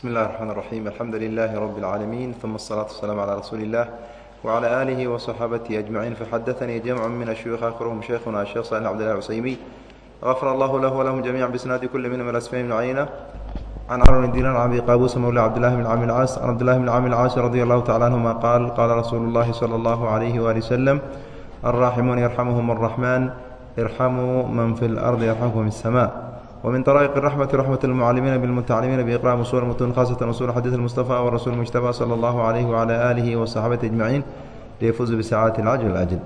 بسم الله الرحمن الرحيم الحمد لله رب العالمين ثم الصلاة والسلام على رسول الله وعلى آله وصحابته أجمعين فحدثني جمع من الشيوخ آخرهم شيخنا الشيخ صالح عبد الله العسيمي غفر الله له ولهم جميعا بإسناد كل منهم إلى اسماء بن عيينة عن عمرو بن دينار عن أبي قابوس مولى عبد الله بن عامر العاص عن عبد الله بن عامر العاص رضي الله تعالى عنهما قال قال رسول الله صلى الله عليه وآله وسلم الراحمون يرحمهم الرحمن ارحموا من في الأرض يرحمكم في السماء ومن طرائق الرحمة رحمة المعلمين بالمتعلمين بإقراء أصول المتون خاصة أصول حديث المصطفى والرسول المجتبى صلى الله عليه وعلى آله وصحابة أجمعين ليفوزوا بسعادة العجل الأجل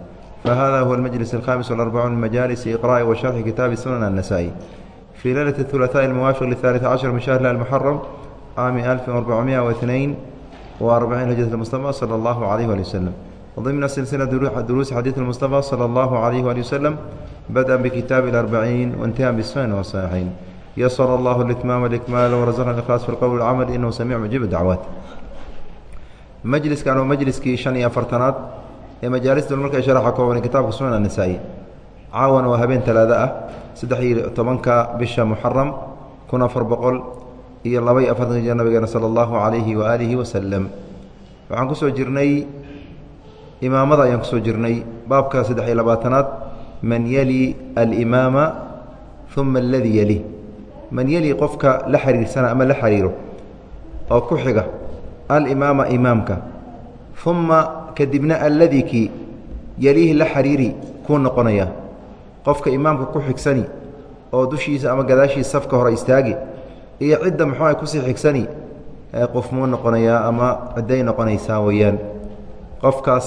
فهذا هو المجلس الخامس والأربعون من مجالس إقراء وشرح كتاب السنن النسائي في ليلة الثلاثاء الموافق للثالث عشر من شهر المحرم عام 1442 وأربعين هجرة المصطفى صلى الله عليه وآله وسلم وضمن سلسلة دروس حديث المصطفى صلى الله عليه وآله وسلم بدءا بكتاب الأربعين وانتهاء بالسنن والصحيحين يسر الله الإتمام والإكمال ورزقنا الإخلاص في القول والعمل إنه سميع مجيب الدعوات majliskan waa majliskii shan iyo afartanaad ee majaalista marka sharaxa kooban kitaabka sunan anasaa'i caawana waa habeen talaado ah saddex iyo tobanka bisha muxaram kun afar boqol iyo laba iyo afartanka jir nabigeena sala allahu calayhi waaalihi wasalam waxaan kusoo jirnay imaamada ayaan ku soo jirnay. Baabka saddex iyo labaatanaad man yali alimaama uma aladii yali. Man yali qofka la xiriirsana ama la xiriiro oo ku xiga alimaama imaamka uma kadibna alladii kii yaliihi la xiriiri kuu noqonaya. Qofka imaamka ku xigsani oo dushiisa ama gadaashiisa safka hore istaagi iyo cidda muxuuha ku sii xigsani qof muu noqonayaa ama cidday noqonaysaa weeyaan qofkaas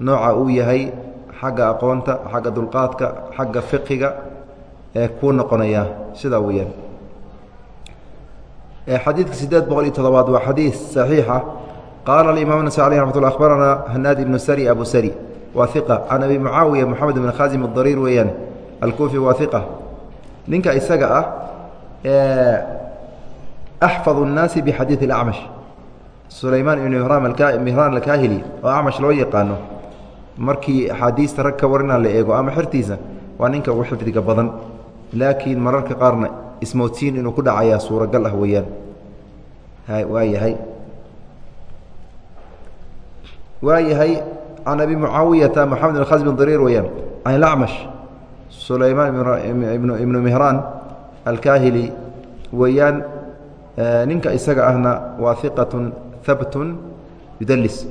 nooca uu yahay xagga aqoonta xagga dulqaadka xagga fiqiga ee kuu noqonayaa sidaa weeyaan xadiidka sideed boqol iyo todobaad waa xadiid صaxiixa qaala aimam nas alي ramat lla akhbaranaa hanaad ibnu sari abu sari waa iqa can abi mucaawiya moxamed bn khaasim adariir weeyaan alkuufi waa iqa ninka isaga ah axfad الnaasi bixadiid اlacmash sulaymaan ibn mihraan alkaahili oo acmash loo yaqaano. Markii axaadiista rag ka warina la eego ama xertiisa waa ninka ugu xifdiga badan. Laakiin mararka qaarna ismoodsiin inuu ku dhacayaa suuragal ah weeyaan. Waa yahay. Waa can abi mucaawiyata moxamed bin khasm bin dariir weeyaan can ilacmash sulaymaan ibnu mihraan alkaahili weeyaan ninka isaga ahna waa iqatun habtun yudalis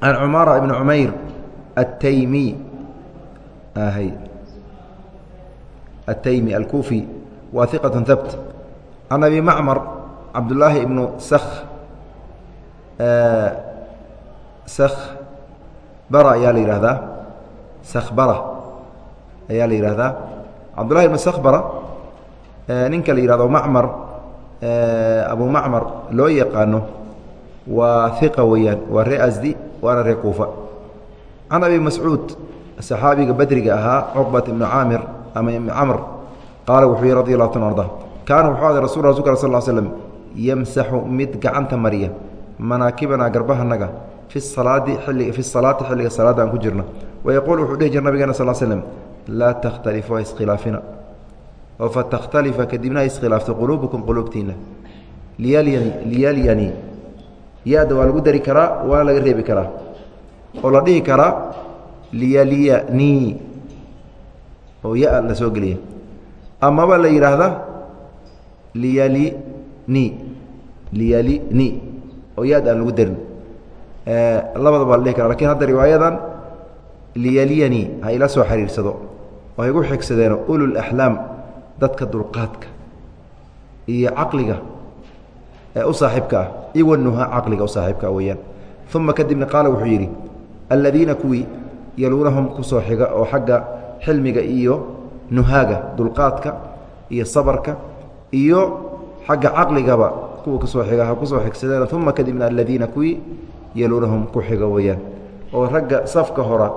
can cumaara ibni cumayr ataymi ataymi alkuufi wa iqaة habt can abi macmar cabdulaahi ibnu sk sk bara ayaa la yihahdaa skbara ayaa la yihahdaa cabdullahi ibnu skbara ninka la yihahdo macmar abu macmar loo yaqaano waa iqa weeyaan waa ree asdi waana ree kuufa. Can abi mascuud saxaabiga badriga ahaa cuqbat ibnu caamir ama camr qaala wuxuu yihi radi allahu ta arda kaana wuxuu aday rasul rasulka sal l slm yamsaxu mid gacanta mariya manaakibanaa garbahanaga fi salaadi ili fi salaati xilliga salaadda aan ku jirna. Wayaquul wuxuu dhihi jira nabigeena sal slm laa takhtalifu ha iskhilaafina. Oo fatakhtalifa kadibna ha iskhilaafto quluubukum quluubtiina liyalyani ya-da waa lagu dari karaa waana laga reebi karaa. Oo la dhihi karaa liyalyanii oo ya la soo geliya. Amaba la yidhaahda liyalini liyalini oo yaad aan lagu darin. Labadaba la dhihi kara laakiin hadda riwaayadan liyaliyani ha ila soo xiriirsado. Oo ha igu xigsadeeno ululaxlaam dadka dulqaadka iyo caqliga u saaxiibka ah iwanuha caqliga u saaxiibka ah uma kadibna qaala wuxuu yidhi aladiina kuwii yaluunahum ku soo xiga oo xagga xilmiga iyo nuhaaga dulqaadka iyo sabarka iyo xagga caqligaba kuwa ka soo xiga ha ku soo xigsadeen. Uma kadibna aladiina kuwii yaluunahum ku xiga weeyaan. Oo ragga safka hora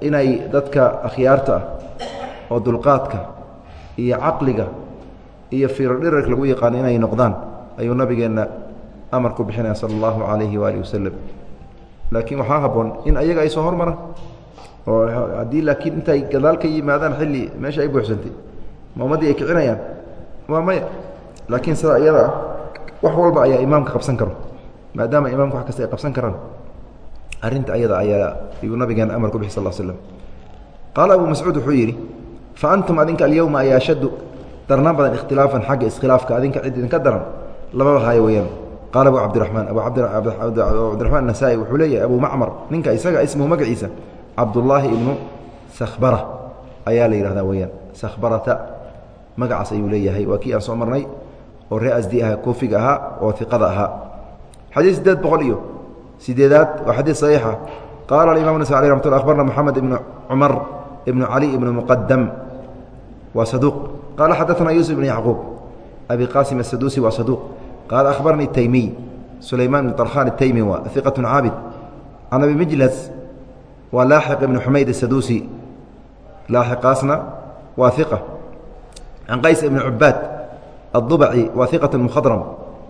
inay dadka akhyaarta ah oo dulqaadka iyo caqliga iyo fiirodhirarka lagu yaqaano inay noqdaan ayuu nabigeenna amar ku bixinaya sala allahu calayhi waalihi wasalam laakiin waxaa habboon in ayaga ay soo hormaraan oo haddii laakiin intay gadaal ka yimaadaan xilli meesha ay buuxsantay ma ay kicinayaan? Waa maya. Laakiin sida iyada ah wax walba ayaa imaamka qabsan karo maadaama imaamka wax kasta ay qabsan karaan. Arrinta ayada ayaa ayuu nabigeena amar ku bixi sal slam qaala abu mascuud wuxuu yidhi fa antum adinka alyowma ayaa ashaddu darnaan badan ikhtilaafan xagga iskhilaafka adinka cid idinka daran lababa haayo weeyaan. Qaala abu cabdiraxmaan abu cabdiraxmaan anasaa'i wuxuu leeyahay abu macmar ninka isaga ismuhu magaciisa cabdullaahi ibnu sakhbara ayaa la yidhahdaa weeyaan. Sakhbarata magacaas ayuu leeyahay. Waa kii aan soo marnay oo ree asdi aha koofiga ahaa oo iqada ahaa. Xadiid sideed boqol iyo sideedaad waa xadiid saxiixa qaala aimam nas alي ramat abarna moxamed ibnu cumar ibnu cali ibnu muqadam waa saduuq. Qaala xadaثna yuusuf ibn yacquub. Abi qasim asaduusi waa saduuq qaala akhbaranii taymiy sulaymaan ibn alkhan taymi waa iqatu caabid can abi mijlas waa laaxiq ibn xumayd asaduusi laaxiqaasna waa iqa can qays ibn cubaad addubaci waa iqat mukhadram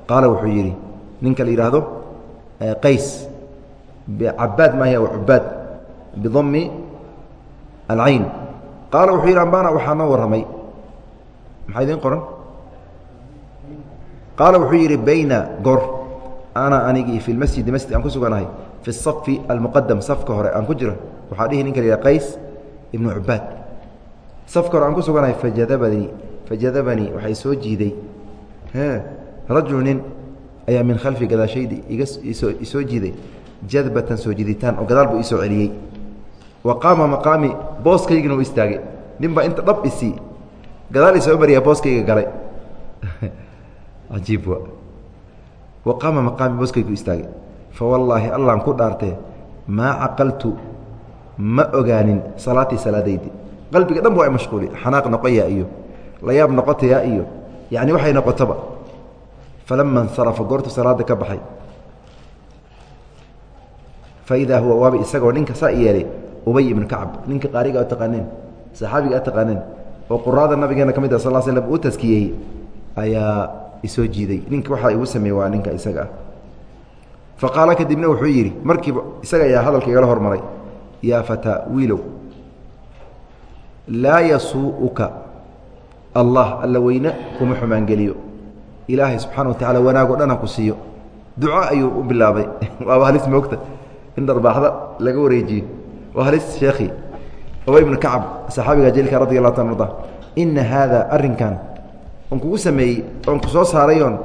qaala wuxuu yidhi ninka la yidhaahdo qays cabaad maahi waa cubaad bidami alcayn qaala wuxuu yidhi ambana waxaa noo warramay maxaa idiin qoran qaala wuxuu yidhi bayna goor ana anigii fi masjidi masjid aan ku suganahay fi safi almuqadam safka hore aan ku jiro waxaa dhihi ninka qays ibnu cubaad. Safka hore aan ku suganahay fajadabanii fajadabanii waxay soo jiiday. Rajulu nin ayaa min khalfi gadaashaydi isoo jiiday jadbatan soo jiditaan oo gadaal buu iisoo celiyey. Wa qaama maqaami booskaygina u istaagay. Nin baa inta dhab isii gadaal isoo maryaa booskayga galay. ajiib wa. Qaama maqaami booskaygu istaagay. Fa wallaahi allaan ku dhaartee maa caqaltu ma ogaanin salaatii salaadaydi. Qalbiga dhan ba waa mashquuli xanaaq noqoyaa iyo layaab noqotayaa iyo yani waxay noqotoba. Falama insarafa goortu salaada ka baxay. Faidaa huwa waaba isagoo ninka saa yeelay ubay ibnu kacab ninka qaariga taqaaneen saxaabiga a taqaaneen oo quraada nabigeena ka mid ah sal slm uu taskiyeeyey ayaa isoo jiiday. Ninka waxaa igu sameeyey waa ninka isaga. Ah fa kadibna wuxuu yidhi markiiba isaga ayaa hadalka igala hormaray yaa fataa wiilow laa yasuu'uka allah alla weyne kuma xumaangeliyo. Ilaahay subxana wa tacala wanaag o dhan ha ku siiyo. Duco ayuu u bilaabay. Waaba halis moogta. In dharbaaxda laga wareejiyo. Waa halis sheekhi. Ubay ibnu kacab saxaabiga jaliilka radi allahu ta arda ina haada arrinkan on kugu sameeyey oon ku soo saaray oon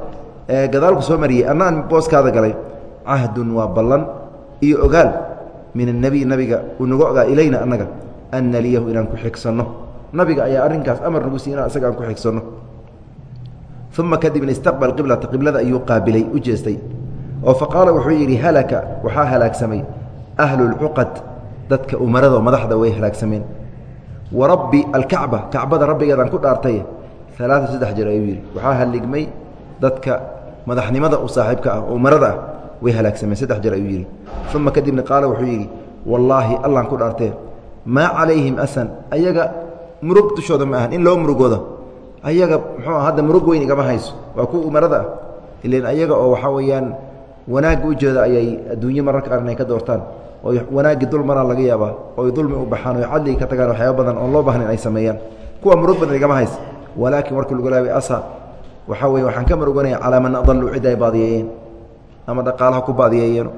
gadaal ku soo mariyey anna aan booskaada galay. Cahdun waa ballan iyo ogaal. Min annebiy nabiga uu naga ogaa ilayna annaga an naliyahu inaan ku xigsanno. Nabiga ayaa arrinkaas amar nagu siiy inaan isaga aan ku xigsanno. Uma kadibna istaqbal qiblata qiblada ayuu qaabilay u jeestay. Oo fa qaala wuxuu yidhi halaka waxaa halaagsamay ahlulcuqad dadka umarado madaxda way halaagsameen wa rabbi alkacba kacbada rabbigeedaan ku dhaartay alaaa saddex jeer ayuu yidhi waxaa haligmay dadka madaxnimada u saaxiibka ah oo umarada ah way halaagsameen saddex jeer ayuu yidhi uma kadibna qaala wuxuu yidhi wallaahi allaan ku dhaartee maa calayhim asan ayaga murug dushooda ma ahan in loo murugooda ayaga muxuu hadda murug weyn igama hayso waa kuwa umarada ah ilan ayaga oo waxaa weeyaan wanaagga u jeeda ayay adduunye mararka qaar inay ka doortaan oo wanaaggii dul maraan laga yaabaa oo dulmi u baxaan oo cadligi ka tagaan waxyaaba badan oon loo baahnayn ay sameeyaan kuwa murug badan igama hayso walaakin warka lagu laabay asa waxaa weye waxaan ka muruganaya calaa man adaluu cid ama dhaqaalaha ku baadiyeeyeeno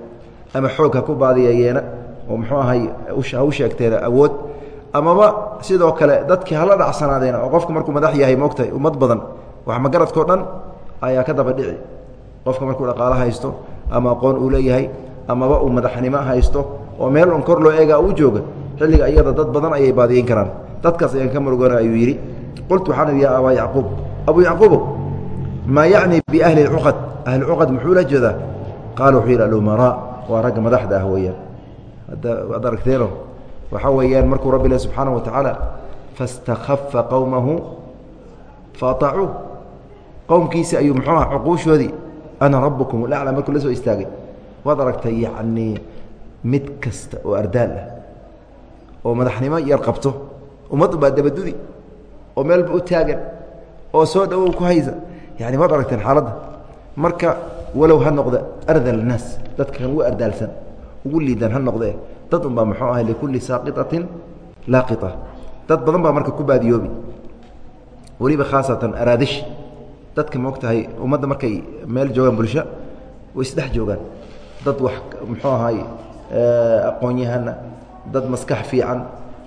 ama xoog ku baadiyeeyeena oo muxuu ahay ha u sheegteena awood. Amaba sidoo kale dadkii hala dhacsanaadeen oo qofku markuu madax yahay moogtahay ummad badan wax magaradkao dhan ayaa ka daba dhici. Qofka markuu dhaqaalo haysto ama aqoon uu leeyahay amaba uu madaxnimo haysto oo meel un kor loo eegaa uu jooga xilliga iyada dad badan ayay baadiyeyn karaan. Dadkaas ayaan ka murugana ayuu yidhi qultu waxaan ya abaa yacquub abu yacquubow maa yacni biahli اcuqad ahli cuqad muxuu la jeedaa qaala wuxuu yidhi alumaraa waa ragga madaxda ah weeyaan ad aragteeno waxaa weeyaan markuu rabbi leh subxaana wa tacaala faاstakhafa qowmahu faaacuuh qowmkiisi ayuu muxuu aha cuquushoodii ana rabukum alacla markuu la soo istaagay waad aragtay yacnii mid kasta oo ardaal ah oo madaxnimo yar qabto ummad baa dabadudi oo meelba u taagan oo soo dhawow ku haysa. Yani maad aragteen xaaladda? Marka walow ha noqda ardal naas dadka kan ugu ardaalsan ugu liidaan ha noqdee dad unbaa muxuu ahay likulli saaqiطatin laaqia dad badan baa marka ku baadiyoobi. Weliba khaasatan araadish dadka moog tahay ummadda markay meel joogaan bulsho way isdhex joogaan. Dad wax muxuu ahay eh, aqoon-yahana dad maskax fiican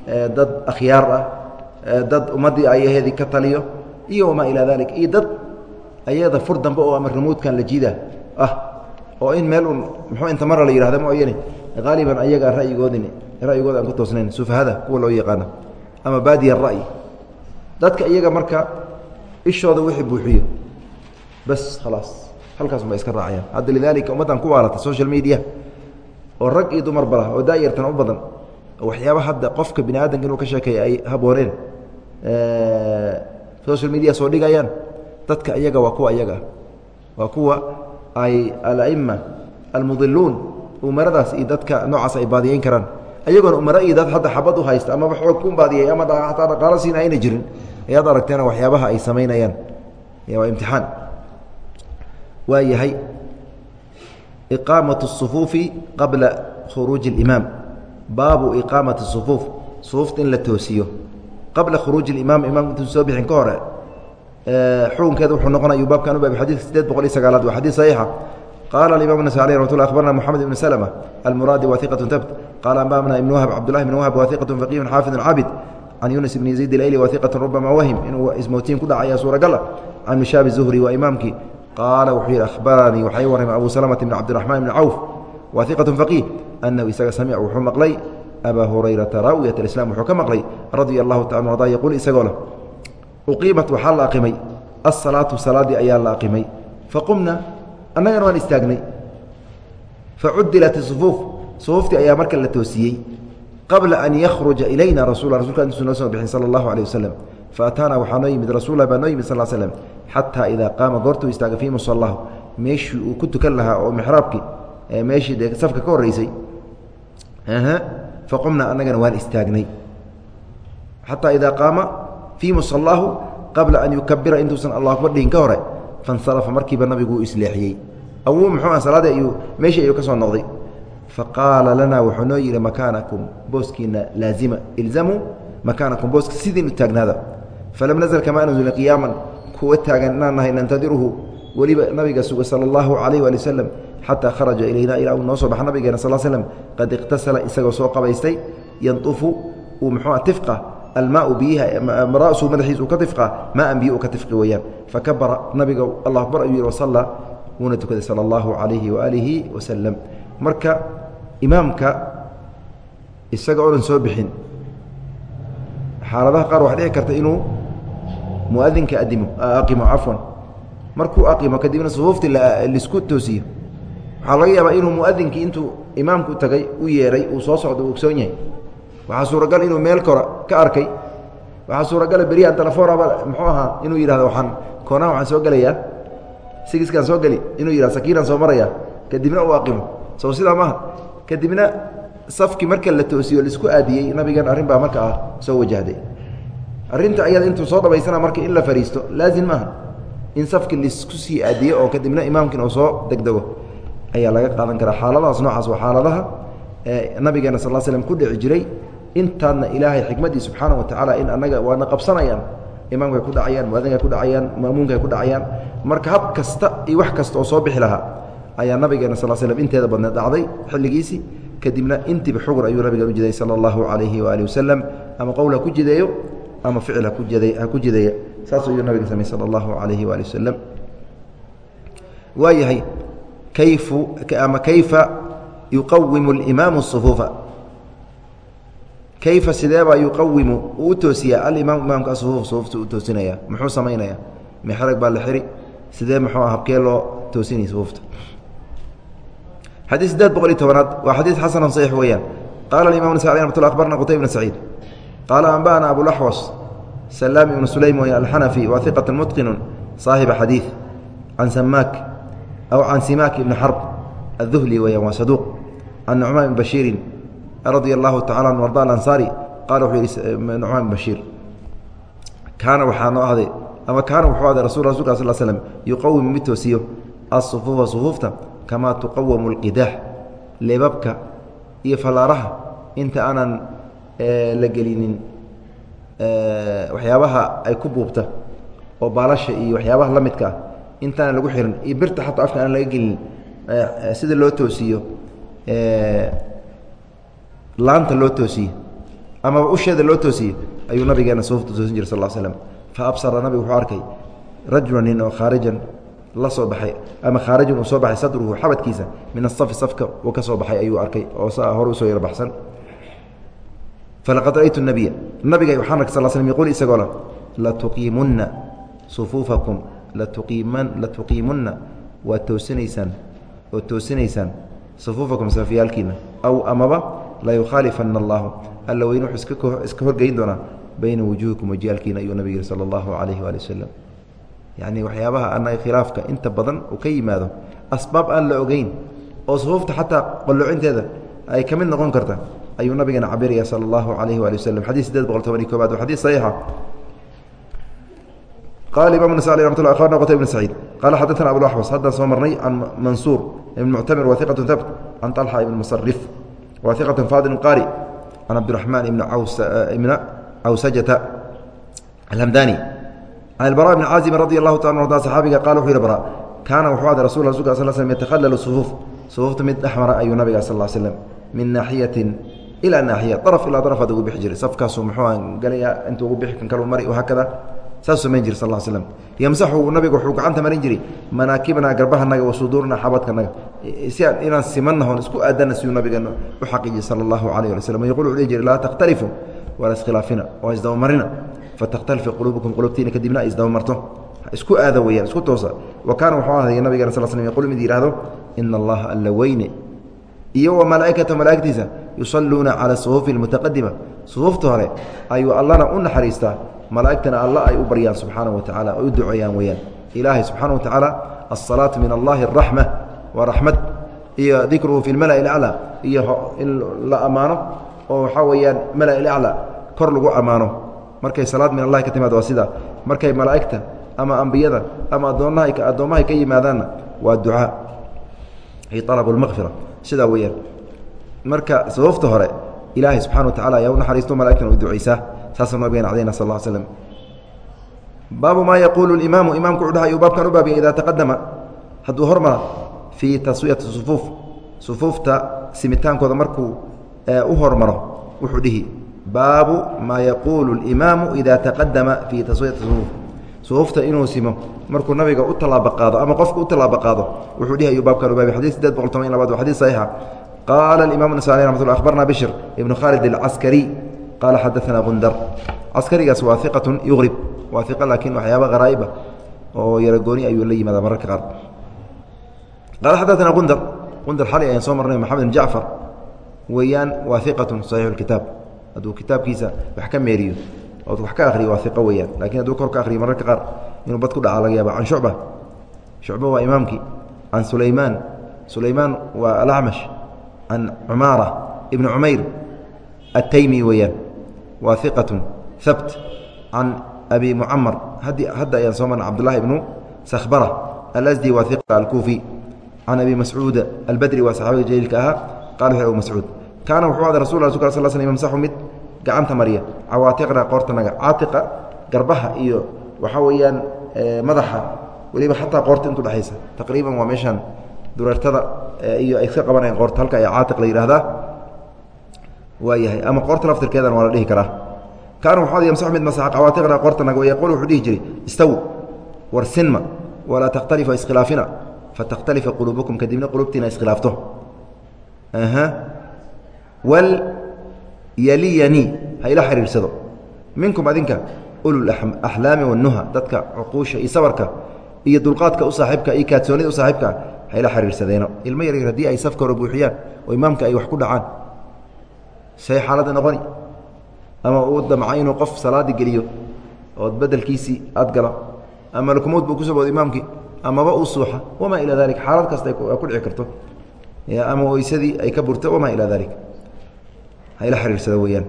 eh, dad akhyaar ah dad ummaddii ayaheedii ka taliyo iyo wamaa ilaa dalik iyo dad ayada fur dambe oo ama ramuudkan la jiida ah oo in meel un muxuu inta mara la yihahda mooyane haaliban ayagaan ra'yigoodin ra'yigooda aan ku toosnayn sufahada kuwa loo yaqaana ama baadiya ra'yi. Dadka iyaga marka ishooda wixii buuxiyo bas khalaas halkaas ma iska raacayaan. Hadda lidaalika ummaddan ku waalata social media oo rag iyo dumar balah oo daayartan u badan waxyaaba hadda qofka bini aadamka inuu ka sheekeeya ay habooneen social media soo dhigayaan dadka iyaga waa kuwa iyaga waa kuwa ay alaima almudiluun umaradaas iyo dadka noocaas ay baadiyeyn karaan ayagoona umara iyo dad hadda xabad u haysta amaba xoog ku baadiyey ama ataa dhaqaalo siina ayna jirin ayaad aragteen waxyaabaha ay samaynayaan waa imtixaan waa yahay iqaamaة الصufuufi qabla khuruuji اlimaam baabu iqaamati sufuuf sufuufta in la toosiyo. Qabla khuruuji imaam imaamka intuusa soo bixin ka hore xukunkeeda wuxuu noqona baabkan u baabay sideed boqol iyo sagaalaad waa xadiid saxiixa. Qaala alimam nasai aleh raxmat akhbarna moxamed ibn salma almuraadi wahiqatu tabt qaala anbamna ibn wahab cabdullahi ibn wahab wahiqatu faqihun xaafidun caabid can yunis ibn yaziid ilayli wahiqatan rubama wahim inuu ismootiin ku dhaca ayaa suuragala. Can mishaabi zuhri waa imaamkii. Qaala wuxuu yihi ahbaranii waxay warrame abu salamata ibn cabdiraxmaan ibni wahiqaة faqiih anahu isaga samic wuxuu maqlay abaa hurayrata raawiyat اislam wuxuu ka maqlay radia allahu taala arda yaquul isagoo leh uqiimat waxaa la aqimay asalaatu salaaddii ayaa la aqimay faqumna annagana waan istaagnay facudilat isufuuf sufuuftii ayaa marka la toosiyey qabla an yakhruja ilayna rasul rasulka intuusu noo soo bixin sala allahu alيh wasalam faataana waxaa noo yimid rasulah baa noo yimid sal slm xataa idaa qaama goortuu istaaga fii musalahu meeshii uu ku tukan lahaa oo mixraabkii meeshii dee safka ka horreysay. Faqumna annagana waan istaagnay. Xataa idaa qaama fii musalaahu qabla an yukabira intuusan allah akbar dhihin ka hore fansarafa markiiba nabigu uu isleexiyey. Awuu muxuu ah salaadii ayuu meeshii ayuu ka soo noqday. Faqaala lanaa wuxuu noo yidhi makaanakum booskiina laazima ilzamuu makaanakum booska sidiinu taagnaada. Falam nazl kamaa nuzula qiyaaman kuwa taagan inaan nahay nantadiruhu weliba nabiga suga sala allahu calayh waali wasalam xataa kharaja ilayna ilaa uu noo baxa nabigeena sal slm qad iqtasala isagoo soo qabaystay yantufu uu muxuua tifqa almaau biyiha rasu madaxiis uu ka tifqa maaan biyi uu ka tifqi weeyaan. Fakabara nabiga allah akbar ayuu yihi wasalla wuuna tukaday sala allahu calayhi waaalihi wasalam marka imaamka isaga oonan soo bixin xaaladaha qaar waxaa dhici karta inuu muadinka adimo aqimo cafwan. Markuu aqimo kadibna sufuuftii la isku toosiyo waxaa laga yaabaa inuu muadinkii intuu imaamku tagay u yeeray uu soo socdo uu ogsoon yahay. Waxaa suuragal inuu meel kora ka arkay. Waxaa suuragala beriyahan telefoonaba muxuu ahaa inuu yidhahdo waxaan koonaan waxaan soo gelayaa. Sigiskaan soo geli inuu yidhahdo sakiinaan soo maraya kadibna uu aqimo sow sidaa maaha kadibna safkii marka la toosiyo la isku aadiyey nabigan arrin baa marka ah soo wajahday. Arrinta ayada intuu soo dhabaysana marka in la fariisto laazim maaha in safkii la isku sii aadiye oo kadibna imaamkiin uu soo degdego ayaa laga qaadan karaa xaaladahaas noocaas waa xaaladaha nabigeena sal slm ku dhici jiray. Intaadna ilaahay xikmaddii subxaana wa tacaala in annaga waana qabsanayaan imaamkay ku dhacayaan muadinkay ku dhacayaan ma'muunkay ku dhacayaan. Marka hab kasta iyo wax kasta oo soo bixi lahaa ayaa nabigeena sal slm inteeda badneed dhacday xilligiisii. Kadibna intiiba xugur ayuu nabigan u jiday sala allahu calayhi waali wasalam ama qowl ha ku jideeyo ama ficil ha ku jideeya. Saas ayuu nabiga samey sala allahu calayhi waali wasalam waa yahay kayfu ama kayfa yuqawimu اlimaamu الصufuufa kayfa sideebaa yuqawimu uu u toosiyaa alimaam imaamka asufuuf sufuufta u toosinaya muxuu samaynaya mexrag baa la xiri sidee muxuu ah habkee loo toosinaya sufuufta xadiid sideed boqol iyo tobanaad waa xadiid xasana صaxiix weeyaan qaala imam ns alي amat abarna qutay bn saciid qaala anba'ana abulaxwas salaam ibnu sulaym wey alxanafi wa iqat mutqinu صaaxiba xadiid can samaak aw can simaak ibni xarb aduhli weeyaan waa saduuq can nucmaan ibn bashiirin radia allahu tacala an arda alansaari qaala wuxuu yihi nucmaan ibn bashiir kaana waxaa noo ahday ama kaana wuxuu ahday rasul rasulka sal slam yuqawimu mid toosiyo asufuufa sufuufta kamaa tuqawamu alqidaax leebabka iyo fallaaraha inta aanan la gelinin waxyaabaha ay ku buubta oo baalasha iyo waxyaabaha la midka ah intaana lagu xirin. Iyo birta xataa afka aan laga gelin sida loo toosiyo laanta loo toosiye amaba usheeda loo toosiye ayuu nabigeena suufta toosin jiray sal slm fa absara nabigu wuxuu arkay rajula nin oo khaarijan la soo baxay ama khaarijun uu soo baxay sadruhu xabadkiisa min asafi safka uu ka soo baxay ayuu arkay oo saa hore u soo yaro baxsan. Falaqad ra'aytu nabiya nabiga waxaan ark sal slm yaquul isagoo la latuqiimunna sufuufakum latuqiiman latuqiimunna waad toosinaysaan ood toosinaysaan sufuufakum safyaalkiina aw amaba layukhaalifana allahu alla weyn wuxuu iska horgeyn doonaa bayna wujuhikum wajiyaalkiina ayuu nabig yihi sala allahu calayhi waali wasalam yacni waxyaabaha anaga khilaafka inta badan uu ka yimaado asbaab aan la ogeyn oo sufuufta xataa qollocinteeda ay ka mid noqon karta ayuu nabigeena cabiraya sala allahu calayhi waali wasalam xadis sideed boqol toban iyo koobaad waa xadiis saxiixa qala imam nasai ramat lla abarna qtay bn saciid qala xadana abuaxwas haddaan soo marnay can mansuur ibn muctamir wa iqatu habt can طalxa ibn musarif wa iqatu fadil qaari can cabdiraxmaan ibn cawsajata alhamdani can albara bni caazibin radi allahu taala arda saxaabiga qala wuxuu yihi bara kaana wuxuu ada rasul rasulka sal slm yatakhalalu sufuuf sufuufta mid dhexmara ayuu nabiga sal slm min naaxiyatin ilaa naaxiya araf ilaa araf ad ugu bixi jiray safkaasuu muxuu galaya intuu ugu bixi kan kalu mari haakada saasuu samayn jiri sal slm yamsaxu nabigu wuxuu gacanta marin jiray manaakibna garbahanaga wa suduurna xabadkanaga si aan inaan simanahon isku aadana siuu nabigeena u xaqiijiyey sala allahu alayh ali slm yaqul wuxuu dhihi jiray laa takhtalifu wala iskhilaafina oo isdabamarina fatakhtalifa quluubukum qulubtiina kadibna ay isdabamarto isku aada weyaan isku toosa. Wa kaana wuxuu ahday nabigeena sal slm yaqul mid yihahdo ina allaha alla weyne. Iyo wa malaaikata malaa'igtiisa yusalluuna cala suhuufi almutaqadima suhuufta hore ayuu allana u naxariistaa malaa'igtana alla ay u baryaan subxaana wa tacala ay u duceeyaan weyaan ilaahay subxaana wa tacaala asalaatu min allahi araxma waa raxmad iyo dikruhu fi lmala'i laclaa iyo in la ammaano oo waxaa weeyaan mala' laclaa kor lagu ammaano markay salaad min allahi ka timaad waa sidaa markay malaa'igta ama ambiyada ama adoonnaha addoommahay ka yimaadaanna waa ducaa ay alabu lmaqfira sidaa weyaan marka sababta hore ilaahay subxana wa tacala ayaa u naxariisto malaigtana u ducaysaa saasuu nabigeen cadayna sal l slm baabu maa yaquulu imaamu imaamku wuxuu dhahay uu baabkan u baabiya idaa taqadama hadduu hormara fii taswiyati sufuuf sufuufta simitaankooda markuu u hormaro wuxuu dhihi baabu maa yaquulu اlimaamu ida taqadama fii taswiyati sufuuf. Sufuufta inuu simo markuu nabiga u tallaabo qaado ama qofka u tallaabo qaado wuxuu dhihi ayuu baabkan u baabiya xadis sideed boqol toban iyo labaad waa xadis saxiixa. Qaala imam nasai ramat lla abarna ibnu khaalid alcaskari qaala xadaana gundar caskarigaas waa yuqrib waa iqa waxyaaba haraa'iba oo yaragooni ayuu la yimaada mararka qaar qaala xadaana gundar gundar xali ayaan soo marnay maxamed bin jacfar weeyaan waa saxiixu kitaab hadduu kitaabkiisa wax ka meeriyo oo wax ka akhriyo waa iqo weeyaan lakiin kor ka akhriyo mararka qaar inuu bad ku dhaca laga yaaba can shucba shucba waa imaamkii can sulaymaan sulaymaan waa alacmash can cumaara ibni cumayr ataymi weeyaan waa iqatu habt can abi mucamar hadda ayaan soo marna cabdullahi ibnu sakhbara alasdi waa iqa alkuufi can abi mascuud albadri waa saxaabiga jaliilka ahaa qala abu mascuud kaana wuxuu ada rasul rasulka sal sl yamsaxu mid gacanta mariya cawaatiqna qoortanaga caatiqa garbaha iyo waxaa weeyaan madaxa weliba xataa qoorta intu dhexaysa taqriiban waa meeshaan dureertada iyo ay ka qabanayaan qoorta halka ay caatiq la yidhahdaa waa yahay ama qoorta laftirkeedana waa la dhihi karaa. Kaana wuxuu ada yamsaxu mid masaxa cawaatiqna qoortanaga wayaquul wuxuu dhihi jiray istaw war sinma walaa takhtalifa iskhilaafina fatakhtalifa quluubukum. Kadibna qulubtiina iskhilaafto. Wal yaliyanii ha ila xiriirsado. Minkum adinka ulul axlaami dadka cuquusha iyo sabarka iyo dulqaadka u saaxiibka iyo kaadsoonida u saaxiibkaa ha ila xiriirsadeeno ilmo yaryar haddii ay safka hore buuxiyaan oo imaamka ay wax ku dhacaan say xaaladda noqoni. Ama uu damca inuu qof salaadii geliyo ood bedelkiisii aad galo. Ama lkumowd buu ku soo boodo imaamkii. Amaba uu suuxa wamaa ilaa dalik xaalad kasta ku dhici karto. Ama weysadii ay ka burto wamaa ilaa dalik hayla xiriirsada weyaan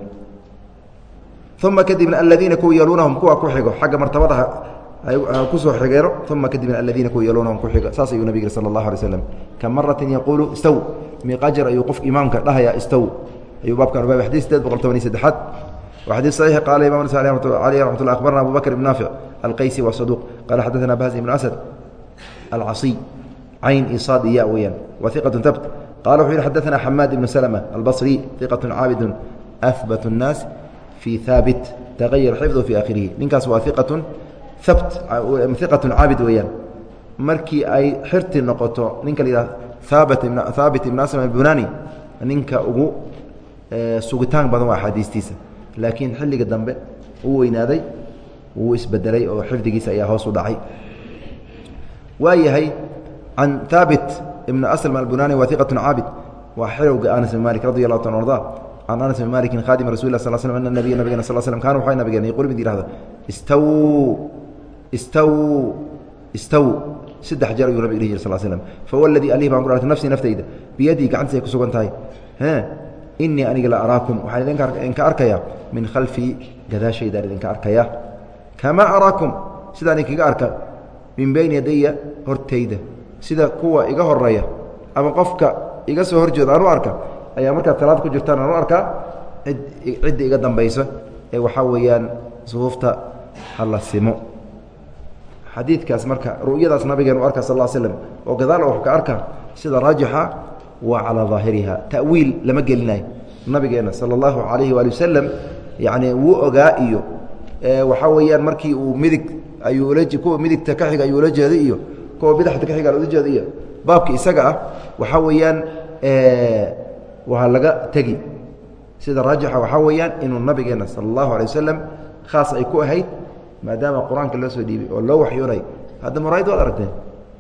uma kadibna aladiina kuwa yaluunahum kuwa ku xigo. Xagga martabadaha ku soo xigeeno uma kadibna aladiina kuwa yaluunahum ku xigo saas ayuu nabig sala allahu alay slam ka maratin yaquulu istaw. Miiqajar ayuu qof imaamka dhahayaa istaw ayuu baabkan xadis sideed boqol toban iyo saddexaad wa xadiis saxiix qaala imam nasai aleyh raxmat llah abarna abu bakr ibn naafic alqaysi waa saduuq qaala xadaثana bahz ibnu asad alcasiy cayn isaad iya weyaan wa iqaة tabt qala wuxuu yihi xadaثana xamaad ibnu slma albصri iqaة caabidu ahbat الnaas fii haabit tagayar xifdu fi akhirihi ninkaas waa iqaة habt iqaة caabid weeyaan markii ay xirti noqoto ninka la yihah haabit ibn aslam bunani ninka ugu sugitaan badan waa axaadiistiisa laakiin xilliga dambe uu weynaaday wuu isbedelay oo xifdigiisa ayaa hoos u dhacay. Waa yahay can haabit ibn aslm albunani wa caabid waa xirowga anas bn malik radi allahu ta arda can anas bn maliki khadim rasul sl sl ana nabiya nabigena sl slm kana waxay nabigeen yqul mid yihahdo istawuu istawuu istawuu saddex jeer ayuu nabig dhihi jir sl slm fahuwa aladii alih baan ku dhartay nafsii naftayda biyadii gacantiis ay tahay inii aniga la araakum. Waxaan idinka arkaya min khalfii gadaashaydaan idinka arkaya. Kamaa araakum. Sidaan idinkaga arka. Min beyni yadaya hortayda. Sida kuwa iga horreeya ama qofka iga soo horjeeda aan u arka ayaa markaad talaad ku jirtaan aan u arkaa id cidda iga dambayso ee waxaa weeyaan sufuufta hala simo. Xadiidkaas marka ru'yadaas nabigeen u arka sal l slm oo gadaal wax ka arka sida raajixa waa calaa daahiriha. Ta'wiil lama gelinayo. Nabigeena sala allahu calayhi waali wasalam yacni wuu ogaa iyo waxaa weeyaan markii uu midig ayuu ula kuwa midigta ka ayuu ula jeeday iyo kuwa bidaxta ka ula jeeda iyo. Baabka isaga ah waxaa weeyaan waa laga tegi. Sida raajixa waxaa weeyaan inuu nabigeena sala allahu alay wasalam khaas ay ku ahayd maadaama qur'aanka loo soo dhiibay oo loo waxyoonay hadda muraayad waad aragteen?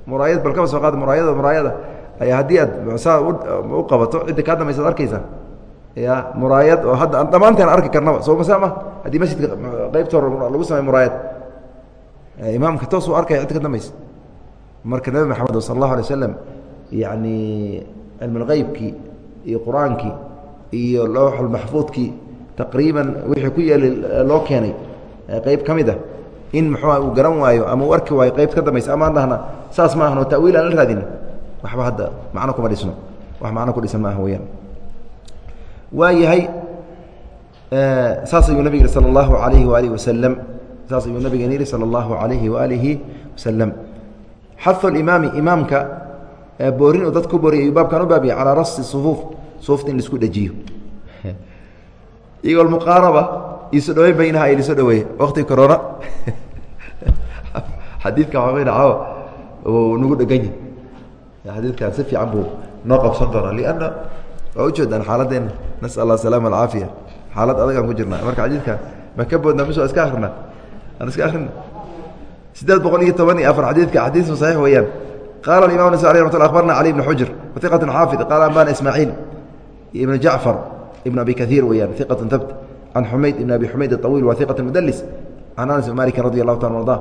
Muraayad bal kaba soo qaada muraayada muraayada haddii aad saa u qabato cidda kaa dambaysa arkaysaa ya muraayad oo hadda dhammaanteen arki karnaba. Soo masa ma haddii masjidka qeybta hore lagu samey muraayad. Imaamka toosuu arkaya cidda ka dambaysa. Marka nebi maxamed sala allahu alay wasalam yacni cilmulqeybkii iyo qur'aankii iyo looxulmaxfuudkii taqriiban wixii ku yeelay loo keenay qeyb ka mid a in muxuua uu garan waayo ama uu arki waayo qeybt ka dambaysa ama dhahna saas ma ahno tawiil aan la raadin waxba hadda macno kuma dhisno. Wax macno ku dhisan ma aha weyaan waa yahay saas ayuu nabig yihi sala allahu alayhi waalihi wasalam saas ayuu nabigeen yihi sala allahu alayhi waalihi wasalam xahu alimaami imaamka boorin uu dad ku ayuu baabkan u baabiyay calaa rasi sufuuf suufta in la isku dhejiyo iyagoo muqaaraba isu dhaweyn baynaha ay liso dhaweeye wakti corona. Xadiidka waxabayna caawa. Uu nagu dhegan yahy xadiidkan si fiican buu noo qabsan doonaa. Lianna waa ujeedaan xaaladdeena nasal allah asalaama alcaafiya xaalad adagaan ku jirnaa. Marka xadiidkan ma ka boodnaa mis iska akrina aan iska akrina sideed boqol iyo toban iyo afar xadiidka xadiisu saxiix weeyaan. Qaala alimam nas alي ramat abarna cali ibn xujr iqat xaafid. Qaala ambana ismaaciil. Ibn jacfar ibn abi kaiir weyaan iqat tabt can xumayd ibn abi xumayd aطawiil wa iqat mudlis can anas bn malikin radi allahu taala arda.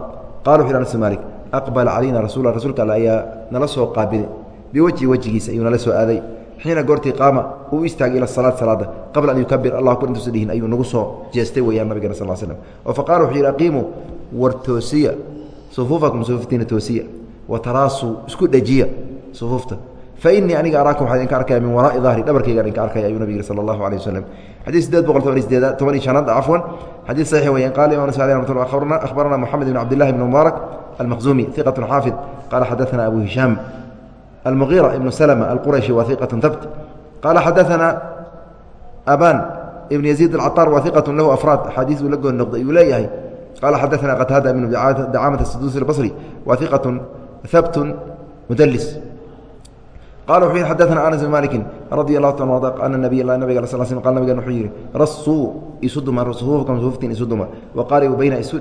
Qala wuxu yh anas malik aqbala calayna rasul rasuulka alle ayaa nala soo qaabilay biwajhi wejigiisa ayuuna la soo aaday. Xiina goortii qaama uu istaagay ila salaad salaada qabla an yukabir allah akbar intuusa dhihin ayuu nagu soo jeestay weeyaan nabigana sal slm oo faqala wuxuu yidhi aqiimuu war toosiya sufuufakum sufuuftiina toosiya wa taraasuu isku dhejiya sufuufta. Fa aniga araakum waxaa idinka arkaya min waraa'i dahri dhabarkaygaan idinka arkaya ayuu nabig yidhi sala allahu alيh waslm xadii sideed boqol toban sideeda toban iyo shanaad cafwan xadii saxiix weeyaan qaala imam nasali ramatullah akhbarana moxamed ibn cabdillahi bn mubaarak almaqzuumi iqatu xaafid qaala xadaana abu hishaam almuغيرة ibn slmة alquraشhi wa ثiqaة tabt qala xadaثana aban ibn yaزيid الcaطاr wa ثiqaة lahu afraad axaadiis uu la goon noqday ayuu leeyahay qala xadaثana qataada ibn dacamaة الsadusi الbصri wa ثiqaة habt mudlis qala wuxuu yihi xadaثna anas bn maliki radi alahu ta ad ana nabiy nabiga sl sl qal nabigan wuxuu yihi rasuu isu duma sufuufkum sufuuftiin isu duma waqaaribuu bayna isu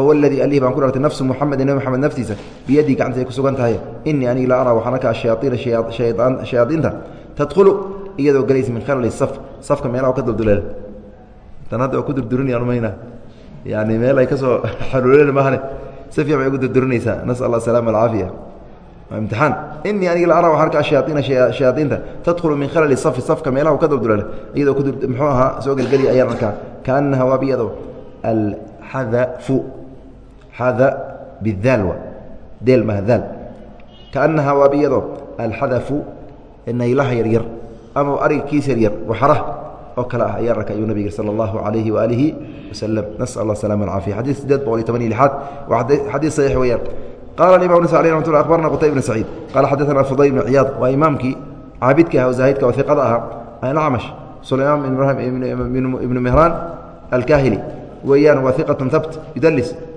fawladii alih baan ku dhartay nafsu muxamedi nebi moxamed naftiisa biyadii gacanta ay ku sugan tahay inii anigi la araa waxaan arka ashayaaiina shayaadiinta tadkhulu iyadoo gelaysa min khalali saf safka meelaha ka dulduleela tan hadda waa ku durdurinayaan umayna yani meel ay ka soo xaluuleen mahane si fiican bay ugu durdurinaysaa nasal allah asalama alcaafiya imtiaan inii aniga la araa waxaan arka ashayaiina shayaaiinta tadkhulu min khalali safi safka meelaha ka dulduleela iyadoo muxuu ahaa soo gelgeliya ayaan arkaa kaanaha waaba iyadoo alxadafu xada bidaal deel maha daal kaanaha waaba iyadoo alxadafu naylaha yaryar ama ariga yaryar waxara oo kale ah ayaa arkay ayuu nabig yiri sala allahu calayhi waaalihi wasalam nasal allah salama alcaafiya xadiid sideed boqol iyo toban iyo lixaad waa xadiid saxiix weeyaan qala imam ns alي ramat abarna qutay bn saciid qala xadaana fudayl bn ciyaad waa imaamkii caabidka ah zaahidka oo iqada ahaa acmash sulaymaan ibnu mihraan alkahili weeyaan waa iqat habt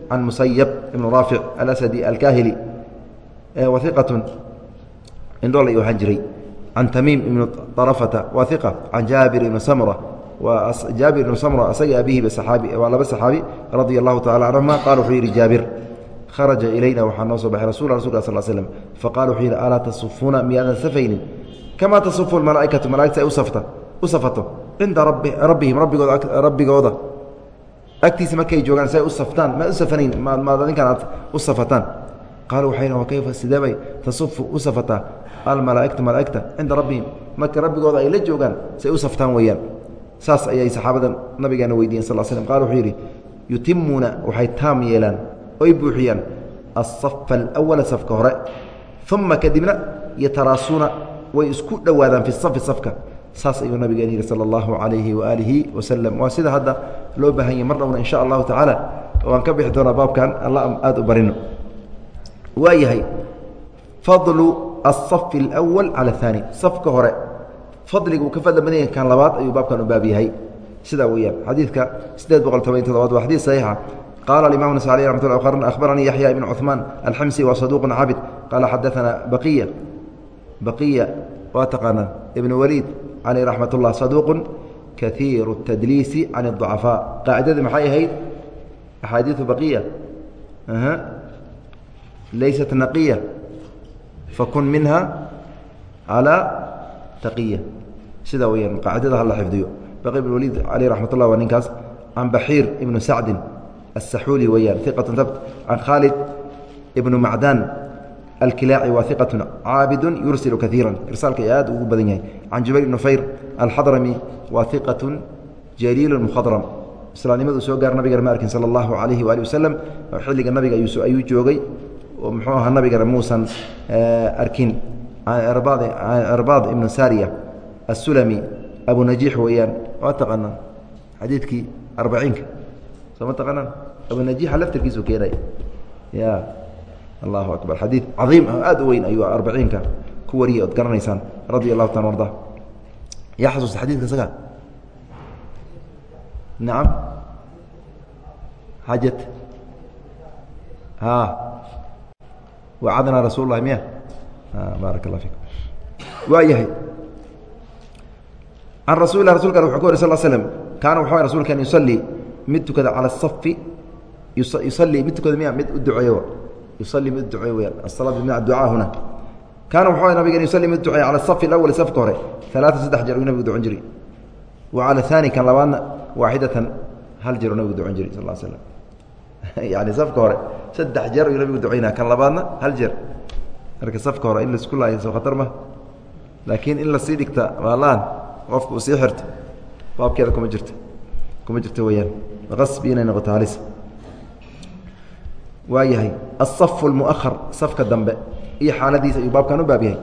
can musayab ibn raafic alasadi alkahili wa iqatu indhool ayuu ahaan jiray can tamiim ibni طarafata waa iqa can jaabir ibni samra jaabir ibn samra asaga abihiba saaabi waa laba saxaabi radia allahu tacala canhuma qala wuxuu yidhi jaabir kharaja ilayna waxaa noo soo baxay rasul rasulka sal slm faqala wuxuu yidhi alaa tasufuuna miyaadan safaynin kamaa tasufu malaaikatu malaigta ay u safato cinda rabbihim rabbigooda agtiisa markay joogaan si ay u saftaan. Ma u safanayn? Maad adinkan aad u safataan? Qaalu waxay wa kayfa sideebay tasufu u safataa. Almalaaigtu malaaigta cinda rabbihim. Marka rabbigooda ay la joogaan si ay u saftaan weeyaan. Saas ayay saxaabada nabigeena weydiyen sal slm qala wuxuu yidhi yutimuuna waxay taam yeelaan oy buuxiyaan asafa alawala safka hore uma kadibna yataraasuuna way isku dhowaadaan fi safi safka saas ayuu nabigeen yihi sala allahu calayhi waaalihi wasalam waa sida hadda loo baahan yahy mar dhowna insha allahu tacaala. Waan ka bixi doonaa baabkan alla aada u barino. Waa yahay fadlu asafi alawal cala ahaani safka hore fadliga uu ka fadla badan yahay kan labaad ayuu baabkan u baab yahay. Sidaa weeyaan xadiidka sideed boqol toban todobaad waa xadiid saxiixa. Qala imam ns alي mat abaranii yaxya ibn cuثmaan alxamsi wa saduq cabid qala xadaana baqiya. Baqiya waa taqaanaa ibn waliid caleyh raxmat اllah saduuqu kaiiru اtadliisi can الضucafaa qaacidadii maxay ahayd axaadiiu baqiya laysat naqiya fakun minha calى taqiya sidaa weyaan qaacidada hala xifdiyo baqi ibn waliid caleyh raxmat اllah waa ninkaas can baxiir ibnu sacdin السحuلي weyaan ثiqة habt can khالد بن macdan alkilaaci waahiqatun caabidun yursilu kaiiran irsaalka aad ugu badan yahay. Can jubayr bn ufayr alxadrami waahiqatun jaliilu mukhadram. Islaamnimadu soo gaar nabigana ma arkin sala allahu calayhi waali wasalam xilliga nabiga ayuu joogay oo muxuu ahaa nabigana muusan arkin arbaad ibnu sariya asulami abu najiix weeyaan. Waa taqaanaan? Xadiidkii arbaciinka soo ma taqaanaan? Abu najiixa laftirkiisuu keenay. Ya allahu akbar. Xadiid caiim ah aad u weyn ayuu arbaciinka ku wariyay ood garanaysaan radia allahu taala arda yaa xasuusta xadiidka isaga? Nacam xajat a wacadnaa rasuul lahi miya? Baarak allah fiikum waa yahay. Can rasuuli lah rasulkan wuxuu ka wary sal slm kaana waxaa rasuulkan yusalii mid tukada cala asafi yusallii mid tukada miya mid u duceeyo yusali mid ducey weyaan asalaat bimana ducaa huna kaana wuxuu aha nabigan yusali mid duceey cala asafi alawali safka hore. Alaata saddex jeer uu nabigu ducon jiray. Wa cala haani kan labaadna waaxidatan hal jeer uu nabigu ducon jiray sal slam yani safka hore saddex jeer uu nabigu duceyna kan labaadna hal jeer. Marka safka hore in la isku laayo soo khatar ma. Laakiin in la sii dhigta maalaan qofka uu sii xirto baabkeeda kuma jirta kuma jirta weyaan qasbi inay noqoto halis waa yahay aلصafu اlmuahar safka dambe iyo xaaladiisa ayuu baabkan u baab yahay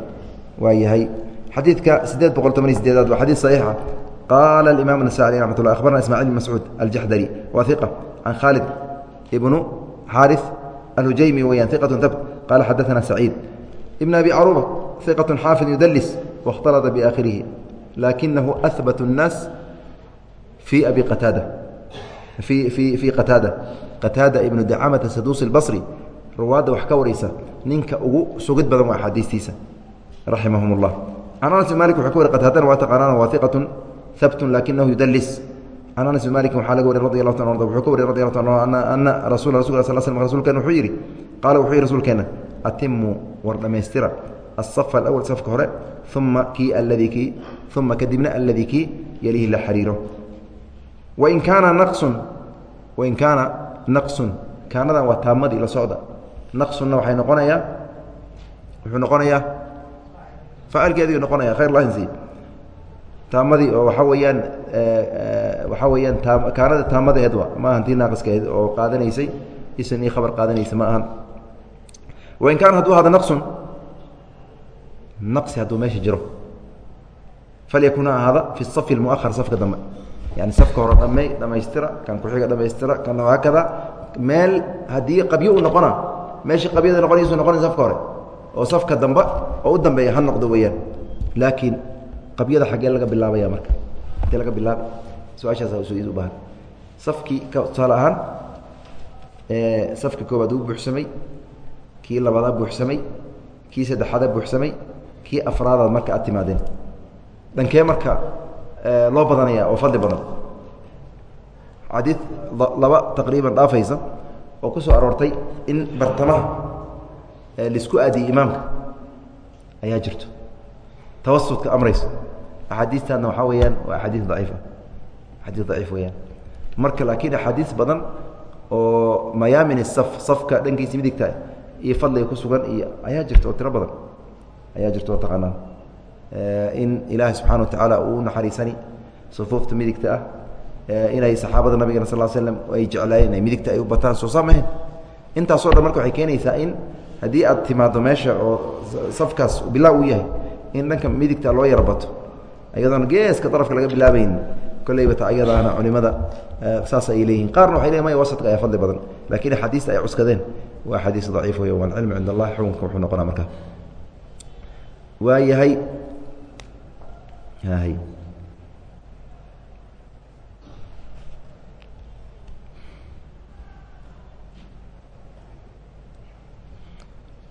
waa yahay xadiidka sideed boqol toban iyo sideedaad waa xadiid صaxiixa qaala اimaam النasai ramat lah akhbarna ismacil bn mascuud aljaxdari waa iqa can khaalid ibnu xaariث alhujaymi weyaan iqaة habt qaala xadaثana saciid ibn abi caruba iqaة xaafid yudalis waاkhtalطa biaakhirihi lakinahu ahbat الnaas في أبي qتاadة في في في qتاadة qتاadة iبن dacamة saduusi الbaصri ruwaadda wax ka waraysa ninka ugu sugid badan waa axaadiistiisa raximahum الlah can anas بn malik wuxuu ka wari qtaadana waa taqaanaan waa ثiqaة habt lakinahu yudalis can anas بn malik waxaa laga wari radi الlah ta wuxuu ka wari radi ه ta ana rasul rasul sl sl rsulkeen wuxuu yidhi qaala wuxuu yihi rasuulkeena atimuu war dhammaystira الصف الأول safka hore uma kii aladii kii uma kadibna aladii kii yalihi la xariiro wain kaana naqsun wain kaana naqsun. Kaanadan waa taamadii la socda. Naqsunna waxay noqonayaa wuxuu noqonayaa facalkeediu noqonaya khayr lahansi taamadii oo waxaa weeyaan waxaa weeyaan taa kaanada taamadeed wa ma ahan tii oo qaadanaysay ii khabar qaadanaysa ma ahan. Wain kaana hadduu hada naqsun naqsi hadduu meesha jiro. Falyakun ha ahaada fi safi اlmuahar safka yani safka hore dhamay dhamaystira kan kuxiga dhamaystira kan haakada meel haddii qabyo u noqona meeshii qabyada noqonaysu noqonay safka hore oo safka dambe oo u dambeeya ha noqdo weeyaan laakiin qabyada xaggee laga bilaabaya marka intee laga bilaaba su'aashaas u baahan safkii tusaale ahaan safka koobaad uu buuxsamay kii labaada buuxsamay kii saddexaada buuxsamay kii afraadaad marka aad timaadeen dhankee marka loo badanaya oo fadli badan. Xadiid laba taqriiban dhaafaysa oo ku soo aroortay in bartamaha la isku aadiyey imaamka ayaa jirto. Tawasudka amrayso. Axaadiistaadna waxaa weeyaan waa axaadiis daciifa axaadiis daciif weyaan marka laakiin axaadiis badan oo mayaamin saf safka dhankiisa midigta iyo fadliga ku sugan iyo ayaa jirta oo tiro badan. Ayaa jirta oo taqaanaan in ilaahay subxana wa tacaala uu naxariisani sufuufta midigta ah inay saxaabada nabigana sal slm ay jeclaayeen inay midigta ay u bataan soo saamehen intaasoo dhan marka waxay keenaysaa in haddii aad timaado meesha oo safkaas bilaa uu yahay in dhanka midigta loo yara bato ayadoona geeska darafka laga bilaabayn kolleybata ayadaana culimada saas ay leeyihiin qaarna waxay leeyin maya wasadka ayaa fadli badan. Lakiin axaadiista ay cuskadeen. Waa axaadiis daciif wey waalcilmu cind allahi xukunka wuxuu noqonaa markaa waa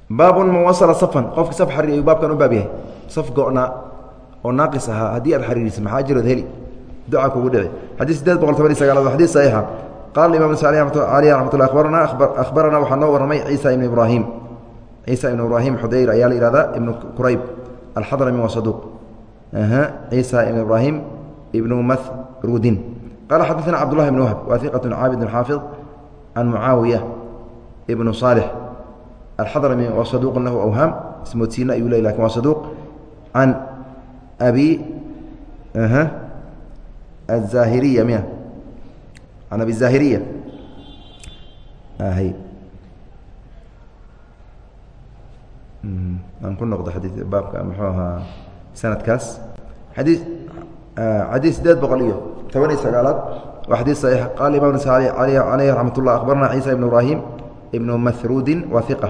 baabun man wasala safan. Qofka saf xariir ayuu baabkan u baab yahay. Saf go-na oo naaqis ahaa haddii aad xariiriso maxaa jirood heli? Duca kugu dhici. Xadiis sideed boqol toban iyo sagaalaad waa xadiis saxiixa. Qaala imam alih raxmat lla abarana akhbarana waxaa noo warramay ciisa ibnu ibraahim. Ciisa ibnu ibraahim xudayr ayaa la yihahdaa ibnu qurayb alxadrami waa saduuq ciisa ibnu ibraahim ibnu mathrudin qala xadaثna cabdullahi ibn wahb waa iqat caabid xaafid can mucaawiya ibnu صaalix alxadrami waa saduuq lahu awhaam ismoodsiina ayuu ley lakin waa saduuq can abi الزاhiriya miya can abi الزaahiriya hy aan ku noqdo xadii baabka muxuu ahaa sanadkaas. Xadii xadiis ah, sideed boqol iyo toban iyo sagaalaad. Waa xadii saxiix. Qaala imam caleyh raxmat ullah akhbarana ciisa ibnu ibraahim ibnu mahruudin wa iqa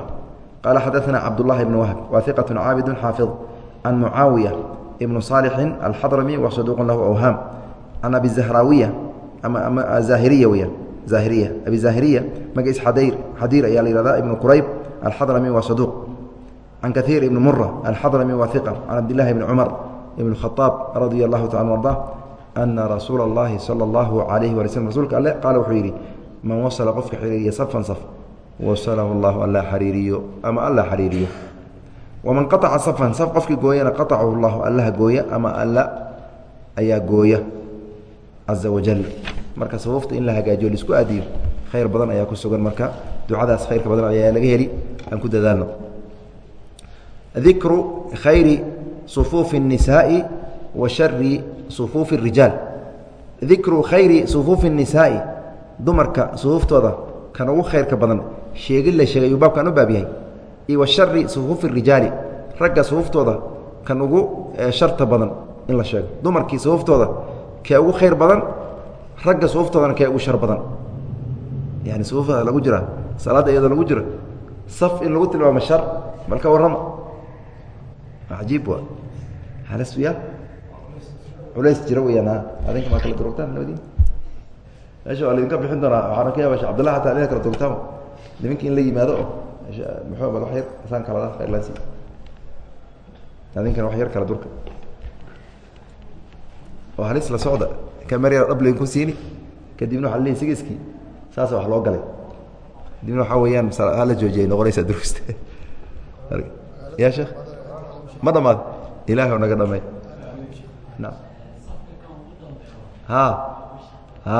qaala xadaثna cabdullahi ibnu wahb wa iqatu caabidu xaafid can mucaawiya ibnu saalixin alxadrami wa saduuqun lahu awhaam. Can abi zahraawiya ama ah, zaahiriya weyaan zaahiriya abi zaahiriya magaciis xadiir ayaa la yihahda ibnu qurayb alxadrami wa saduuq can kahiir ibni mura alxadrami wa iqa can cabdillahi bni cumar ibn khaaab radia allahu tacala arda ana rasuula allahi sala allahu calayhi wala slm rsulka alle qaala wuxuu yidhi man wasala qofka xiriiriya safan saf wasalahu allahu alla xariiriyo ama alla xariiriyo waman qaaca safan saf qofkii gooyana qaacahu llahu allaha gooya ama alla ayaa gooya caza wajal marka safuufta in la hagaajiyo la isku aadiyo khayr badan ayaa ku sugan marka ducadaas khayrka badan ayaa laga heli aan ku dadaalno dikru khayri sufuufi الnisaaءi wa shari sufuufi الrijaal dikru khayri sufuufi الnisaaءi dumarka sufuuftooda kan ugu khayrka badan sheegid la sheegay ayuu baabkan u baab yahay iyo wa shari sufuufi الrijaali ragga sufuuftooda kan ugu sharta badan in la sheego dumarkii sufuuftooda kee ugu khayr badan ragga suuftoodana kee ugu shar badan yani suufada lagu jira salaadda iyadoo lagu jiro saf in lagu tilmaamo shar bal ka warrama cajiib waa halasya culays jira weyaan adinka maa kala durugtaan labadiin meesha waa laydinka bixin doonaa waxaana ka yaaba shek abdillah hataa ina kala durugtaan niminka in la yimaado oo muxuu bal wax yar saan kalada khayrlaansi adinkana wax yar kala durka. Oo halis la socda kameryar dhablin ku siini kadibna waa lii sigiskii saasa wax loo galay. Kadibna waxaa weeyaan hala joojiyay noqonaysaa durusta ya sheekh ma dhamaad naga dhamay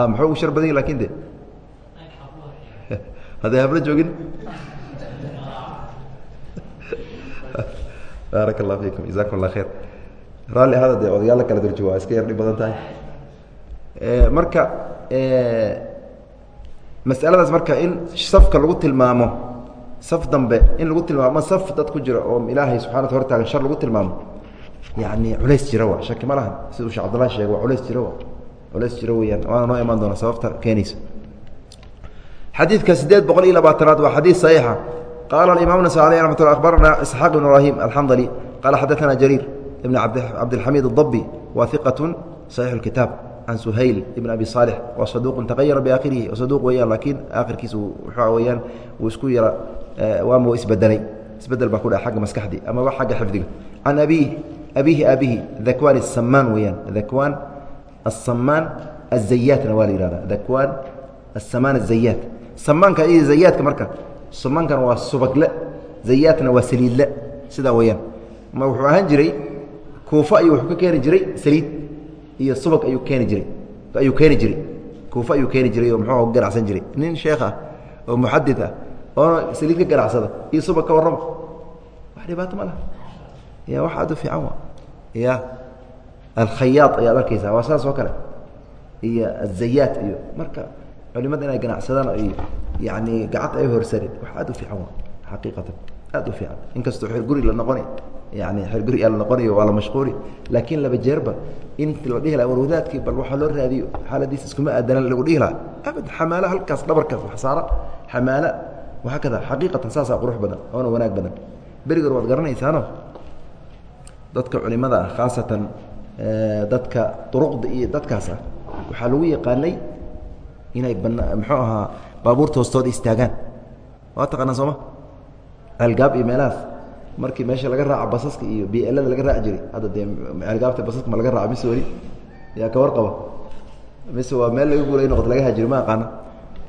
muxuu ugu shar badan laakiin de? Hadday hablo joogin? Baaraka allah fiikum jazakum allah khayr. Raalli ahada dee odayaalla kala durji waa iska yar dhib badan tahay. Marka masaladaas marka in safka lagu tilmaamo saf dambe in lagu tilmaamo saf dad ku jira oo ilaahay subxana wata hortaagan shar lagu tilmaamo yani culays jira wa shaki ma lahan siduu shee cabdillah sheege waa culays jira wa culays jira weyaan waana noo imaan doona sababta keenaysa xadiidka sideed boqol iyo labaatanaad waa xadiid saxiixa qaala imam nas aleh ramat lla abarana isxaaq ibn ibrahim alxandali qaala xadaana jariir ibn cabdilxamiid اdabi wa iqat saxiix اkitaab can suhayl ibn abi صaalix wa saduuqu tagayara biaakhirihi saduuq weyaan laakiin aakhirkiisa waxaa weyaan uu isku yara waama isbedelay. Isbedel baa ku dhaca agga maskaxdii amaba xagga xifdiga. Can abiih abihi aabihi dakwaan asamaan weyaan dakwaan asamaan azayaatna waa la yihahda dakwaan asamaan azayaat samaanka iyo zayaadka marka samaankan waa subagle zayaatna waa saliidle. Sidaa weyaan ma wuxuu ahaan jiray kuufa ayuu wuxuu ka keeni jiray saliid iyo subag ayuu keeni jiray. Ayuu keeni jiray. Kuufa ayuu keeni jiray oo muxuu ka ganacsan jiray. Nin sheekh ah oo muxadid ah oona saliid ka ganacsada iyo subag ka warrama wax dhibaato ma laha. Ya wax aad u fiican wa ya alkhayaad ayaad arkaysaa waa saas oo kale. Iyo azayaat iyo marka culimada inay ganacsadaan iyo yani gacanta ay horsarin wax aad u fiican wa xaqiiqatan. Aad u fiican. Inkastoo xer guri la noqoni yani xer guri aa la noqonayo waa la mashquuli. Laakiin laba jeerba in la dhihi laha war wadaadkii bal waxaa loo raadiyo xaaladiis iskuma aadanan lagu dhihi lahaa. Abad xamaalo halkaas dhabarkaas wax saara. Xamaalo wahaakada xaqiiqatan saasaa qurux badan oona wanaag badan berigoor waad garanaysaano dadka culimada ah khaasatan dadka duruqda iyo dadkaas ah waxaa lagu yaqaanay inay bana muxuu ahaa baabuurta hoostooda istaagaan waa taqaanaa sooma algaab iyo meelahaas markii meesha laga raaca basaska iyo bielada laga raaci jiray hadda dee algaabta basaska ma laga raaco mise weli yaa ka warqaba mise waa meel laga guulay noqoto laga haajiri ma aqaana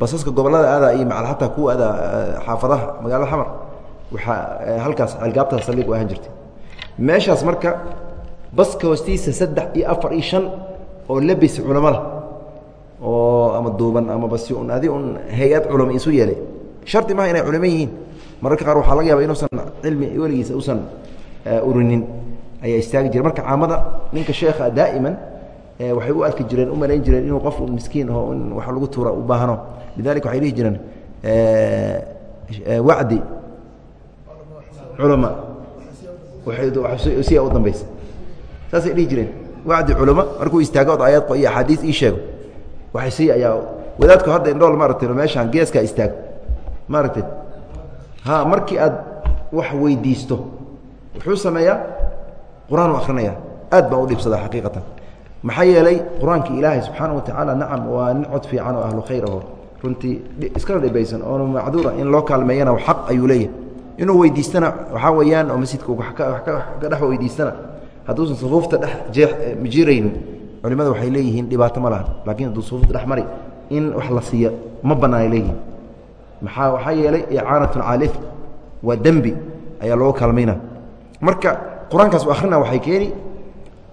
basaska gobollada aadaa iyo macal hataa kuwa aadaa xaafadaha magaalada xamar waxaa halkaas algaabtaas saldhig u ahaan jirtay. Meeshaas marka baska hoostiisa saddex iyo afar iyo shan oo labis culamada oo ama duuban ama basi un adi un hay'ad culama isu yeelay. Shardi maha inay culamo yihiin. Mararka qaar waxaa laga yaaba inuusan cilmi weligiisa usan urinin ayaa istaagi jire marka caamada ninka sheekha daa'iman waxay u arki jireen u malayn jireen inuu qof miskiin aho in wax lagu tuura u baahno. Lidalika waxay dhihi jireen wacdi. Culama. Siya u dambaysa saasay dhihi jireen wacdi culama. Markuu istaago od ayaad iyo axaadiis ii sheego. Waxay sii ayaa wadaadku hadda indhool maaragtay meeshaan geeskaa istaago. Maaragtay ha markii aad wax weydiisto wuxuu sameeyaa qur'aan u akrinaya aad baan u dhibsadaa xaqiiqatan maxaa yeelay qur'aanki ilaahay subxaana wa tacaala nacam waa nin cod fiican oo ahlu khayr aho. Runtii iskana dhibaysan oona macduura in loo kaalmeeyana xaq ayuu leeyahay. Inuu weydiistana waxaa weeyaan oo masjidka ka dhex weydiistana hadduusan sufuufta dhex jeex jiraynin culimada waxay leeyihiin dhibaato ma lahan laakiin hadduu sufuufta dhex mari in wax la siiyo ma banaanay leeyihiin. Maxaa waxaa yeelay icaanatun caalif waa dembi ayaa looga kaalmayna marka qur'aankaas u akhrina waxay keeni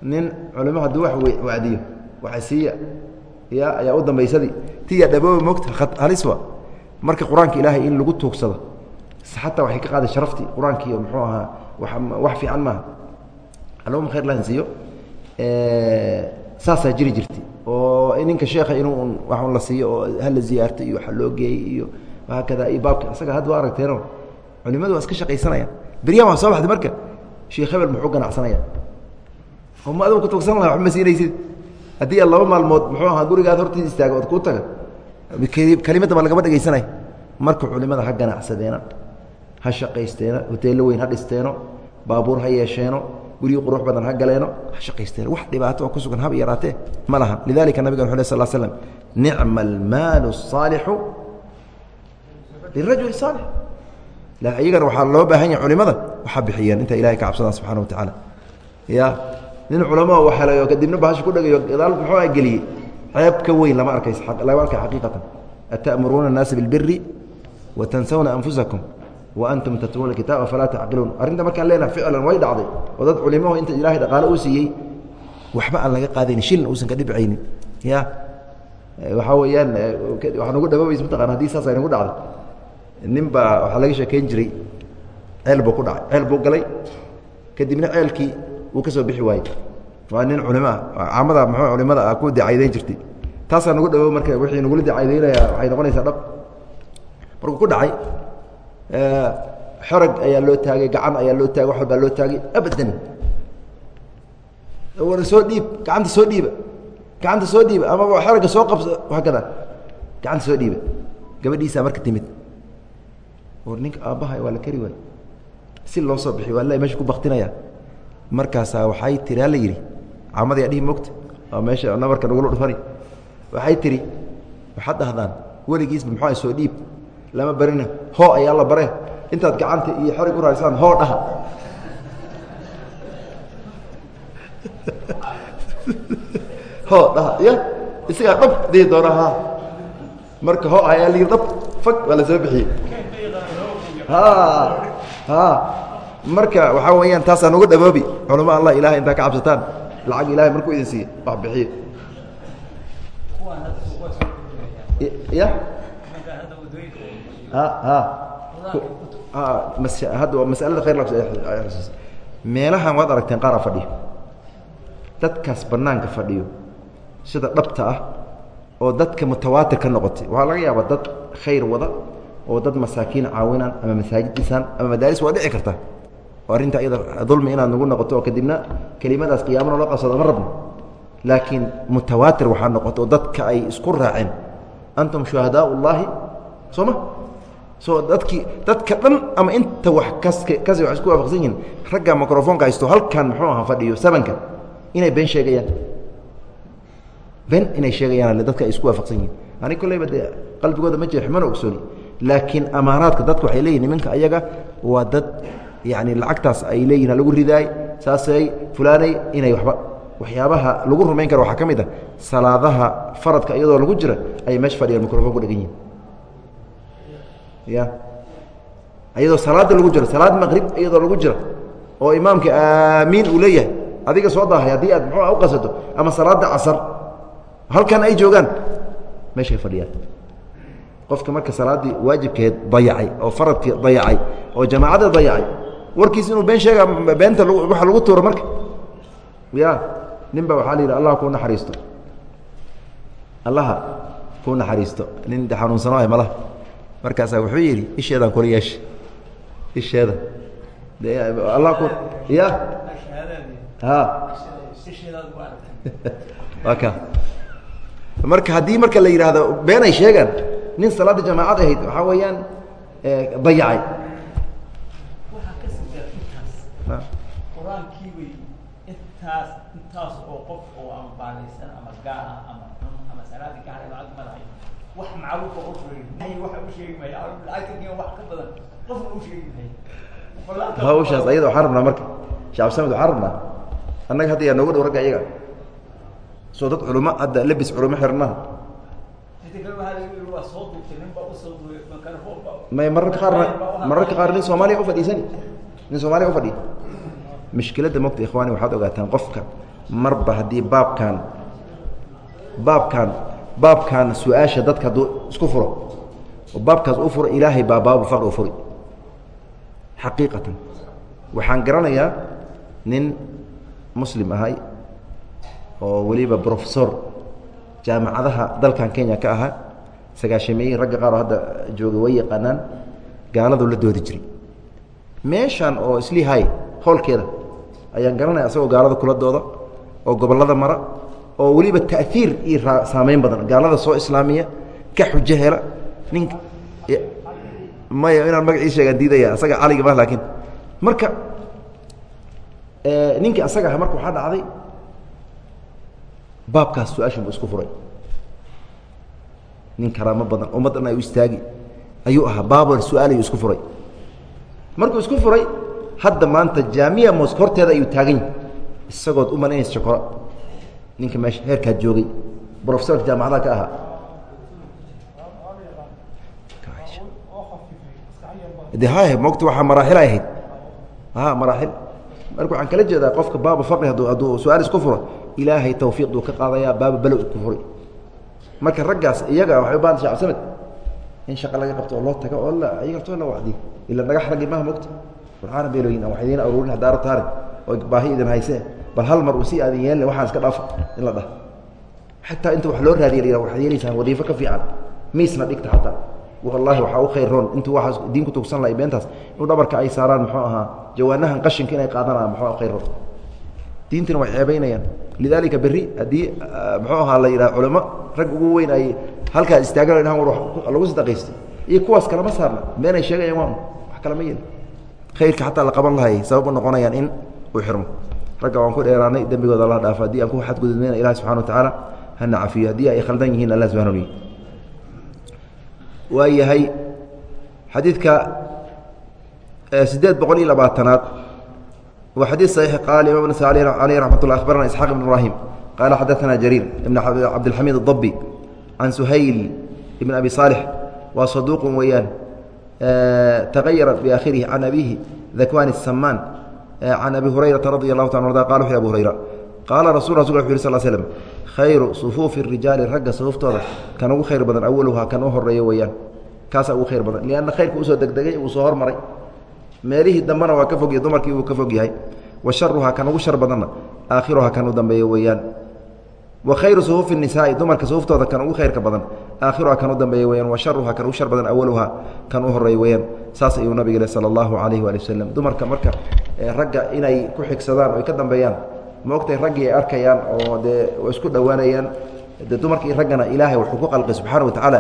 nin culimo hadduu wax wacdiyo waxa siiya. Ya ayaa u dambaysadii. Tiya dhabooba mogta haliswa marka qur'aanka ilaahay in lagu tuugsado xataa waxay ka qaaday sharaftii qur'aankii muxuu ahaa wax fiican maaha. Alama khayr lahan siiyo. Saasaa jiri jirtay. Oo ninka sheekha inuu wax un la siiyo oo hala ziyaarto iyo waxa loo geeyey iyo haakada iyo baabka isaga hadda waa aragteeno culimadu waa iska shaqaysanayaan. Beryahan waa soo baxday marka. Sheekh hebel muxuu ganacsanaya oo ma adigu kutugsan laha waxba ma siinaysid haddii aad laba maalmood muxuu ahaa gurigaad hortiis istaaga ood kuu taga kelimadda ma lagama dhegaysanay marka culimada ha ganacsadeena ha shaqaysteeno hoteello weyn ha dhisteeno baabuur ha yeesheeno guryo qurux badan ha galeeno ha shaqaysteeno wax dhibaato oo ku sugan haba yaraatee ma laha lidalika nabigan wuxu leh sal slam nicma almaalu الصaalixu lirajuli saalix iyagana waxaa loo baahan yahay culimada waxaa bixiyeen inta ilahay ka cabsadaan subxana wa tacaala ya nin culama waxelay oo kadibna bahasha ku dhagayo gadaal muxuu ah geliyey. Ceeb ka weyn lama arkays lama arkay xaqiiqatan. Ata'muruuna annaasa bilbiri wa tansawna anfusakum wa antum tatluuna alkitaaba falaa tacqiluun. Arrinta markaan leenaha ficlan way dhacday. Oo dad culimahu inta ilaahay dhaqaalo uu siiyey waxba aan laga qaadayni shilin uusan ka dhibcaynin ya eh, waxaa weeyaan eh, waxa nugu dhababays mataqana haddii saas aynagu dhacday. Nin baa waxaa laga sheekeyn jiray ceel buu ku dhacay ceel buu galay. Kadibna ceelkii wuu ka soo bixi waayey. Waa nin culimo ah caamada muxuu culimada ah ku dacaydayn jirtay. Taasaa nagu dhawo marka wixii nagula dacaydaynaya waxay noqonaysaa dhab. Markuu ku dhacay xorag ayaa loo taagay gacan ayaa loo taagay wax walbaa loo taagay abadan. War soo dhiib gacanta soo dhiiba gacanta soo dhiiba amaba xeragga soo qabsa hakada gacanta soo dhiiba. Gabadhiisaa marka timid. War ninka aabbaha waa la kari waay si loo soo bixiy waa la meesha ku baktinaya markaasaa waxay tiri hala yidhi camadayaa dhihi mogta oo meesha nabarka nagula dhufani. Waxay tihi waxaad dhahdaan weligiisba muxua soo dhiib lama barina hoo ayaa la bare intaad gacanta iyo xerig u raarisaan hoo dhaha. Hoo dhaha ya isagaa dhab dii doona ha marka ho ayaa la yidhi dhab fag waa la soo bixiyey. Ha ha marka waxaa weeyaan taasaan uga dhaboobi culamo allah ilahay intaa ka cabsataan lacag ilahay markuu idin siiye wax bixiye ya? Ha ha. Hadda masalada khayr meelahan waad aragteen qaara fadhiyo. Dadkaas banaanka fadhiyo sida dhabta ah oo dadka mutawaatir ka noqotay. Waxaa laga yaabaa dad khayr wada oo dad masaakiin caawinaan ama masaajid dhisaan ama madaaris waa dhici karta oo arrinta iyada dulmi inaad nagu noqoto oo kadibna kelimadaas qiyaamana loo qabsado ma rabno. Laakiin mutawaatir waxaa noqota oo dadka ay isku raaceen. Antum shuhadaa ullaahi soo ma soo dadkii dadka dhan ama inta wax kas kasi wax isku waafaqsan yihiin ragga microfonka haysto halkan muxuu ahaa fadhiyo sabanka inay been sheegayaan. Been inay sheegayaan dadka ay isku waafaqsan yihiin ani kolleyba dee qalbigooda ma jira xumana ogsooni. Laakiin amaaraadka dadka waxay leeyihiin nimanka ayaga waa dad yani lacagtaas ay leeyihiin lagu ridaay saasay fulaanay inay waba waxyaabaha lagu rumayn karo. Waxaa ka mid a salaadaha faradka iyadoo lagu jira ayay meesha fadhiyaan microfon ku dhegan yihiin ya. Iyadoo salaada lagu jiro salaad maqrib iyadoo lagu jira oo imaamka aamiin uu leeyahay adiga soo daahay haddii aad muxuu u qasato ama salaada casar halkan ay joogaan meeshay fadhiyaan. Qofka marka salaaddii waajibkeed dayacay oo faradkii dayacay oo jamaacadda dayacay warkiis inuu been sheega beenta waxa lagu tuuro marka. Ya nin ba waxaa la yidhi allah kuu naxariisto. Allaha kuu naxariisto. Nin de xanuunsano ah malaha. Markaasaa wuxuu yidhi isheedaan kula yeesha isheeda. De allah ku ya ha waa ka. Marka haddii marka la yidhaahdo been ay sheegaan nin salaada jamaacad ahayd waxaa weeyaan dayacay qur'aankii wey intaas intaas oo qof oo ama baalaysan ama xun ama salaadii ka haray lacag madahay wax macruufa u sheegi waxa u sheegi maya lacagta wax ka badan. Qofna u sheegi maya hawshaas ayada waxaan rabnaa marka. Shee abdisamed waxaan rabnaa annaga hadda yaa nooga dhow ragga iyaga soo dad culimo hadda lebis culimo xirnaha. May mararka qaarna mararka qaar nin soomaaliya ufadhiisani nin soomaaliya ufadhiya mushkiladda mogta ikhwaani waxaad ogaataan qofka marba haddii baabkan baabkan baabkan su'aasha dadka hadduu isku furo. Oo baabkaas u furo ilaahay baa baabu faqri u furi. Xaqiiqatan. Waxaan garanayaa nin muslim ahay oo weliba brofesor jaamacadaha dalkan kenya ka ahaa. Sagaashameeyey ragga qaar oo hadda jooga way yaqaanaan gaaladu la doodi jiray. Meeshan oo islihay howlkeeda ayaan garanaya asagoo gaalada kula dooda oo gobollada mara oo weliba ta'hiir iyo saameyn badan. Gaalada soo islaamiya ka xujo hela nin maya inaan magacii sheegaan diidaya asaga caliga ma laakiin. Marka ninkii asaga aha marka waxaa dhacday baabkaas su'aashan buu isku furay. Nin karaamo badan ummaddan ay istaagi ayuu ahaa baabal su'aalayu isku furay. Markuu isku furay hadda maanta jaamiya mosk horteeda ayuu taagan yahy isagood u malaynaysa shokora ninka meesha heerkaa joogay. Brofesorka jaamacadaha ka ahaa de hay mogta waaa maraaxil ay ahayd. A maraaxil. Marka waxaan kala jeedaa qofka baaba faqri hadduu hadduu su'aal isku furo ilaahay tawfiiqduu ka qaadayaa baaba below ku furay. Marka raggaas iyaga waxay u baahan shacab samed in shaqa laga qabto oo loo tago oo la iyagartoo la wacdiy ila dhagax raggi maha mogta waxaana beelooyin aan wax idiin aruurin hadaaro taari oo baahi idin haysee bal hal mar uu si aadin yeelin waxaan iska dhaafa in la dhaha xataa inta wax loo raadiya waxaad yeelaysaan wadiifo ka fiican. Miisna dhigta xataa. Wallahi waxaa u khayr roon. Intuu waaas diinku tugsan lahay beentaas inuu dhabarka ay saaraan muxuu ahaa jawaanahan qashinka inay qaadanaa muxuu khayr roon. Diintana way ceebaynayaan. Lidaalika berri haddii muxuu ahaa la yidhaha culamo rag ugu weyn ay halkaas istaagan dhahan war lagu sadaqaysto iyo kuwaas kalama saarna. Beenay sheegayaan waa wax kalama yeli khayrka xataa la qaban lahay sabab u noqonayaan in uu xirmo ragga waan ku dheeraanay dembigooda alla dhaafo haddii aan ku xadgudubnayna ilahi subxana watacaala hana cafiyo haddii ay khaldan yihiin alla subana wli waa yahay xadiidka sideed boqol iyo labaatanaad wa xadiid saxiix. Qaala imam nas aleyh raxmat ullah akhbarana isxaaq ibn ibraahim. Qaala xadaana jariir ibn cabdilxamiid adabbi can suhayl ibn abi saalix. Waa saduuqun weeyaan. Tagayara biaakhirihi can abiihi dakwan samaan can abi hurayrata radi allahu ta qala wuxu abu hurayra qaala rasul rasul yh sl slm khayru sufuufi rijaali ragga sufuuftooda kan ugu khayr badan awaluhaa kan u horreeya weeyaan kaasaa ugu khayr badan lianna khayrka u soo degdegay uu soo hormaray meelihii dambena waa ka fogya dumarkii uu ka fog yahay wa sharuhaa kan ugu shar badanna aakhiruhaa kan u dambeeya weeyaan wa khayru sufuufi nisaai dumarka sufuuftooda kan ugu khayrka badan aakhiruhaa kan u dambeeya weyaan wa sharuhaa kan ugu shar badan awaluhaa kan u horreeya weyaan saas ayuu nabig le sala allahu calayhi waali wasalam dumarka marka ragga inay ku xigsadaan oy ka dambeeyaan maogtay raggii ay arkayaan oo dee isku dhowaanayaan. De dumarkii raggana ilaahay wuxuu ku qalqay subxaana wa tacaala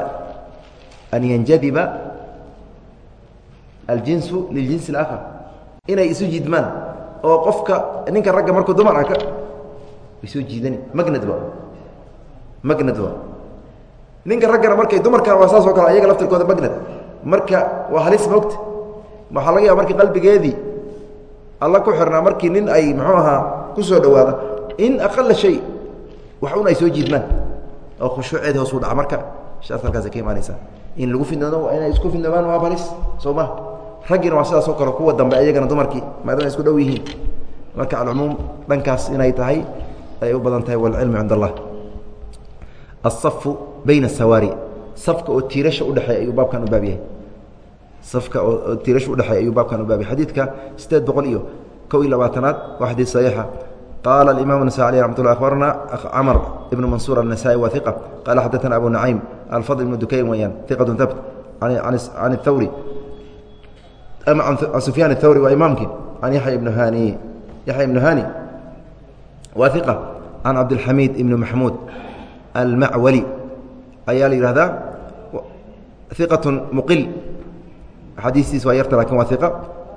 an yanjadiba aljinsu liljinsi اlaakhar inay isu jiidmaan oo qofka ninka ragga markuu dumar arka soo jiidani. Magnad ba magnad ba ninka raggana markay dumarkana waa saas oo kale ayaga laftirkooda magnad. Marka waa halis moogta waxaa laga yaaba markii qalbigeedii alla ku xirnaa markii nin ay muxuu ahaa ku soo dhowaada in aqala shay wax un ay soo jiidmaan oo khushuuceedi hoos u dhaca. Marka shaas halkaasay ka imaanaysaa. In lagu fidnoodo inay isku fidnoobaan waa halis soo ma. Raggiina waa sidaas oo kale kuwa dambe ayagana dumarkii maadaama isku dhow yihiin. Marka alcumuum dhankaas inay tahay ay u badan tahay walcilmu cind allah aلصafu bayna الsawaari safka oo tiirasha udhexeey ayuu baabkan u baab yahay safka oo tiirasha udhexeey ayuu baabkan u baab yahay xadiidka sideed boqol iyo kow iyo labaatanaad waa xadiid صaxiixa qaala اimam النasai alيه ramat lla akhbarna camr ibn mansuur النasaaئي wa iqa qala xadaثna abu nacaym alfadl ibn dukayn weyaan iqaة habt can الthawri ama can sufyaan الthawri waa imaamkii can yaya ibn hani yaxya ibnu hani waa iqa can cabdilxamiid ibni maxmuud almacwali ayaa la yihahdaa iqaة muqil. Xadiistiis waa yarta laakiin waa iqa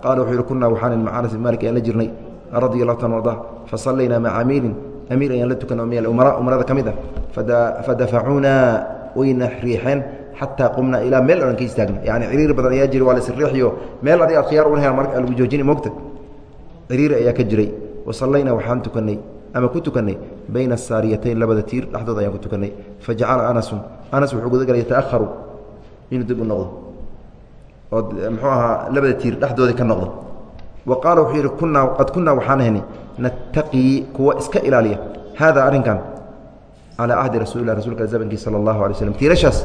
qala wuxuu yihi kuna waxaan maca anas ayaan la jirnay radia allahu ta arda fasallaynaa maca amiirin. Amiir ayaan la tukano min alumara umarada ka mid ah. Fadafacuunaa wayna riixeen xataa qumnaa ilaa meel odhan ka istaagna yani ciriiri badan ayaa jiri waa la sriixiyo meel adig ad khiyaar unaha marka lagu joojini mogta ciriiri ayaa ka jiray. Wasallaynaa waxaan tukanay ama ku tukanay bayna asaariyatayn labada tiir dhexdooda ayaan ku tukanay. Fajacala anasun anas wuxuu gudagalay yataأharu inuu dib u noqdo. Oo muxuu ahaa labada tiir dhexdooda ka noqdo. Wa qaala wuxuu yidhi kunaa qad kunaa waxaan ahaynay nattaqii kuwa iska ilaaliya. Haada arrinkan calaa ahdi rasuulilah rasulka zabankii sala allahu alay slm tiirashaas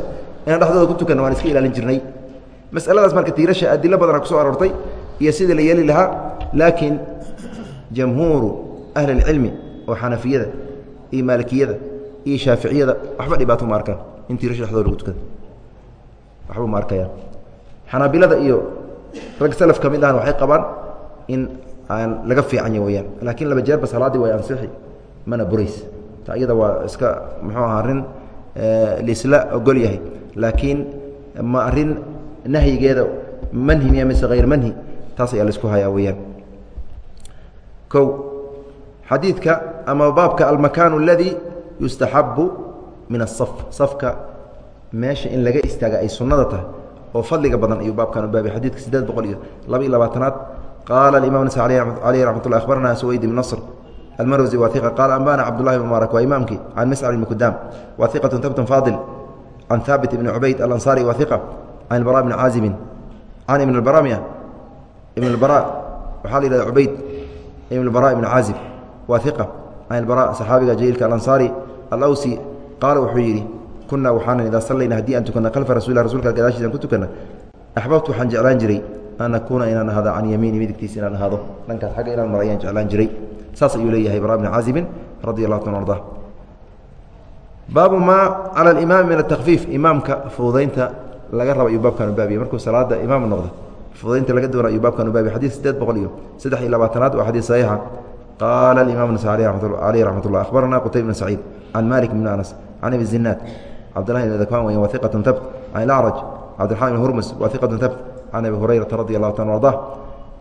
inaan dhexdooda ku tukanno waan iska ilaalin jirnay. Masaladaas marka tiirasha adilo badana ku aroortay iyo sidii la yeeli lahaa laakiin jamhuuru ahli اlcilmi oo xanafiyada iyo maalikiyada iyo shaaficiyada waxba dhibaato ma arkaan. In tiirasha dhexdooda lagu tukada waxba ma arkayaan. Xanaabilada iyo rag salaf ka mid ahna waxay qabaan in aan laga fiicanya weyaan laakiin laba jeerba salaaddii way ansixi mana burays. Ta iyada waa iska muxuu aha arrin laisla ogol yahay. Laakiin ma arrin nahyigeeda manhi miya mise hayr manhi taas ayaa la isku hayaa weyaan o xadiidka ama baabka almakaanu اladii yustaxabu min asaf safka meesha in laga istaaga ay sunnada tahay oo fadliga badan ayuu baabkan u baabay xadidka sideed boqol iyo laba labaatanaad qaala imam nas aleyh ramat lah akhbarana suwayd ibn nasr almarwsi wa iqa qaala ambana cabdullahi bn mubaarak waa imaamkii can mascad ibni kudaam wa faadil can haabit ibni cubayd alansaari wa can ilbara bni caazibin can ibn baramiya ibn اlbara waxaa la yihahda cubayd ibn bara ibn caazib wa ilbara saxaabiga jaliilka alansaari alawsi qaala wuxuu yidhi kunaa waxaanan idaa sallayna haddii aan tukana khalfa rasulilah rasulka gadaashiisaan ku tukana axbabtu waxaan jeclaan jiray an akuuna inaan ahaado can yamiini midigtiisa inaan ahaado. Dhankaas xagga inaan mara ayaan jeclaan jiray. Saas ayuu leeyahay bara bni caazibin radi allahu ta arda. Baabu maa cala alimaami min atakfiif imaamka fududaynta laga raba ayuu baabkan u markuu salaada imaam noqdo fududaynta laga doona ayuu baabkan u xadid sideed boqol iyo saddex iyo labaatanaad waa xadiid saxiixa qaala imam nas aleyh raxmat اllah akhbarana qutayb bn saciid can malik bn anas can abi zinaad cabdillahi bn dakwan wa iqat tabt can ilacraj cabdiraxman bn hurmus wa iqat tabt can abi hurayrata radi allahu taala ardah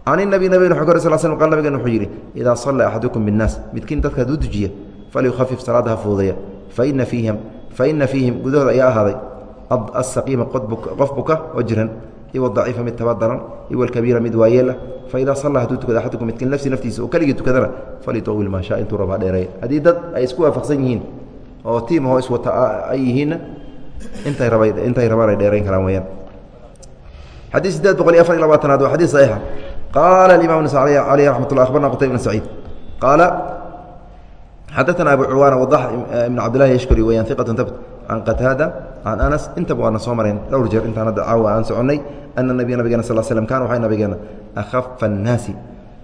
can inabi nabig wxu kor sal sl qal nabigen wuxuu yidhi idaa salla axadukum binnaas midkiin dadka haduu dujiya falyukhafif salaada ha fiihim faina fiihim gudahooda ayaa ahaaday asaqiima qof buka oo jiran iw daciifa mid tabadaran iw alkabiira mid waayeelah faidaa sallaa hadduu tukada axadukum midkiin nafsi naftiisa oo keligii tukadana falitawil maa shaa intuu rabaa dheereeya haddii dad ay isku waafaqsan yihiin oo tiim ahoo iswata ay yihiinna intay raba intay rabaan ay dheerayn karaan weyaan xadii sideed boqol iyo afar iyo labaatanaad waa xadii saxiixa. Qaala imam nas aleyh raxmat ullah akhbarna qutayb bn saciid. Qaala xadaana abu cuwaana wadax ibn cabdillahi yashkuri weyaan iqatun tabt can qataada can anas intaba waana soo mareen. Dhowr jeer intaan hadda caawa aan soconnay ana nabiya nabigeena sal slm kana waxay nabigeena akhafa annaasi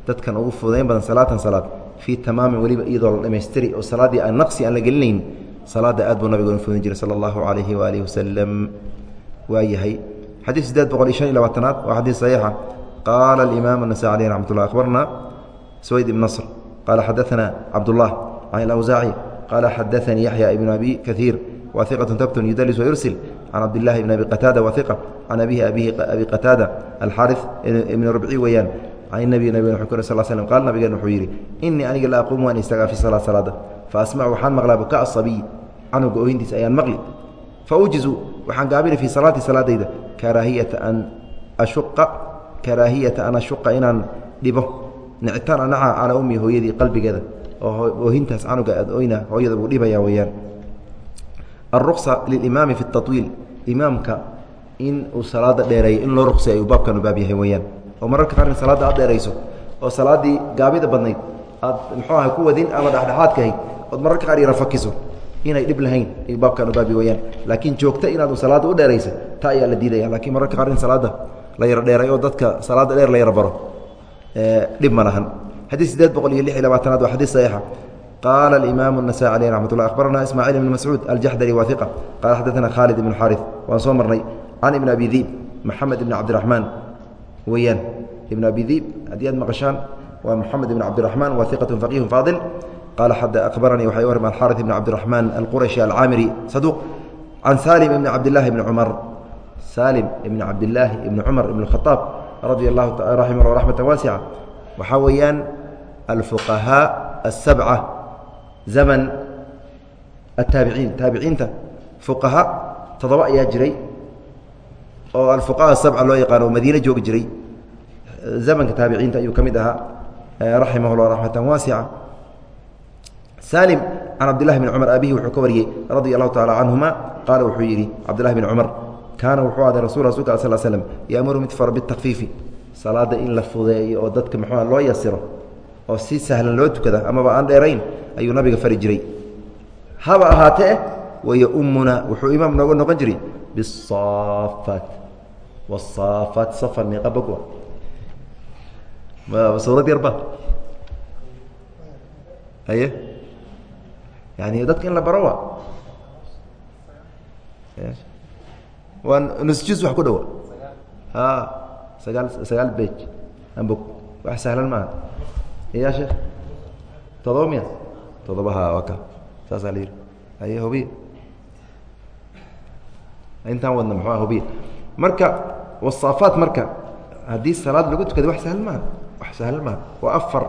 dadkan ugu fudayn badan salaatan salaad. Fii tamaamin weliba iyadoo la dhammaystiri oo salaaddii aan naqsi aan la gelinayn salaadda aad buu nabigeena fudan jiray sala allahu calayhi waalihi wasalam waa yahay xadiid sideed boqol iyo shan iyo labaatanaad waa xadiid saxiixa. Qaala alimaam anasa aleyh raxmat ullah akhbarna swayd ibn nasr qaala xadaana cabdullah can ilawsaaci qaala xadaanii yaxya ibnu abi kaiir yudalis wayursil can cabdillahi ibn abi qataada wa iqa can abihi abihi abi qataada alxaari ibn rubci weeyaan can nabiy nabig wxuu kor sal slm qaal nabigeen wuxuu yidhi inii aniga la aquumu waan istaagaa fi salaad salaada. Fa asmacu waxaan maqlaa bukaa asabiy canuga oohintiisa ayaan maqli. Fa ujizu waxaan gaabina fii salaati salaadayda. Karaahiyata an ashuqa karaahiyata an ashuqa inaan dhibo. Nicitaan anaca calaa ummi hooyadii qalbigeeda. Oo oohintaas canuga aad oyna hooyada buu dhibaya weeyaan alruqsa lilimaami fi اtaطwiil imaamka in uu salaada dheereeyo in loo ruqsay ayuu baabkan u baab yahay weeyaan. oo mararka qaar in salaadda aad dheerayso oo salaaddii gaabida badnayd aad muxuu aha ku wadin ama dhexdhexaadkahayd ood mararka qaar yara fakiso inay dhib lahayn ayuu baabkan u baabi weyaan laakiin joogta inaad salaadda u dheeraysa ta ayaa la diidaya lakiin mararka qaar in salaadda la yaro dheeray oo dadka salaadda dheer la yaro baro dhib ma lahan. xadii sideed boqol iyo lix iyo labaatanaad waa xadii saxiixa qaala alimaamu الnasaي aleyh raxmat ullah akhbarana ismaaciil ibn mascuud aljaxdari waa iqa qaala xadaثana khaalid ibn xaariث waan soo marnay can ibn abi diib maxamed ibn cabdiraxmaan weeyaan ibn abi diib haddii aad maqashaan waa moxamed ibn cabdiraxmaan waa iqatu faqiihu faadil qaala akhbaranii waxay warma alxaariث ibn cabdiraxmaan alqurashi alcaamiri saduuq can salim ibn cabdillaahi ibni cumar salim ibn cabdillaahi ibni cumar ibn khaaab radia allahu raximah raxmata waasica waxaa weeyaan alfuqahaa asabca zaman ataabiciin taabiciinta fuqaha toddoba ayaa jiray oo alfuqaha asabca loo yaqaano oo madiine joogi jiray zamanka taabiciinta ayuu ka mid ahaa raximah llah raxmata waasica salim can cabdillahi bni cumar aabihi wuxuu ka wariyey radia allahu tacala canhuma qaala wuxuu yidhi cabdillahi bni cumar kaana wuxuu aday rasul rasulka sal slm yaamuru mid fara bitakfiifi salaada in la fudeeyo oo dadka muxuua loo yasiro oo si sahlan loo tukada amaba aan dheerayn ayuu nabiga fari jiray. Haba ahaatee waya ummuna wuxuu imaam nooga noqon jiray bisaafaat wasaafaat safar meeqa bogwa suurad yarba haye? Yani dadka in la baro wa? Waa nusjus wax ku dhawa a sagaal sagaal bej ambog wax sahlan maaha ya sheekh todoba miya todobaha waa ka saasaa la yidhi haye hobiya intaan wadna muxua hobiya marka wasaafaat marka haddii salaad lagu tukada wax sahlan maaha wax sahlan maaha waa afar.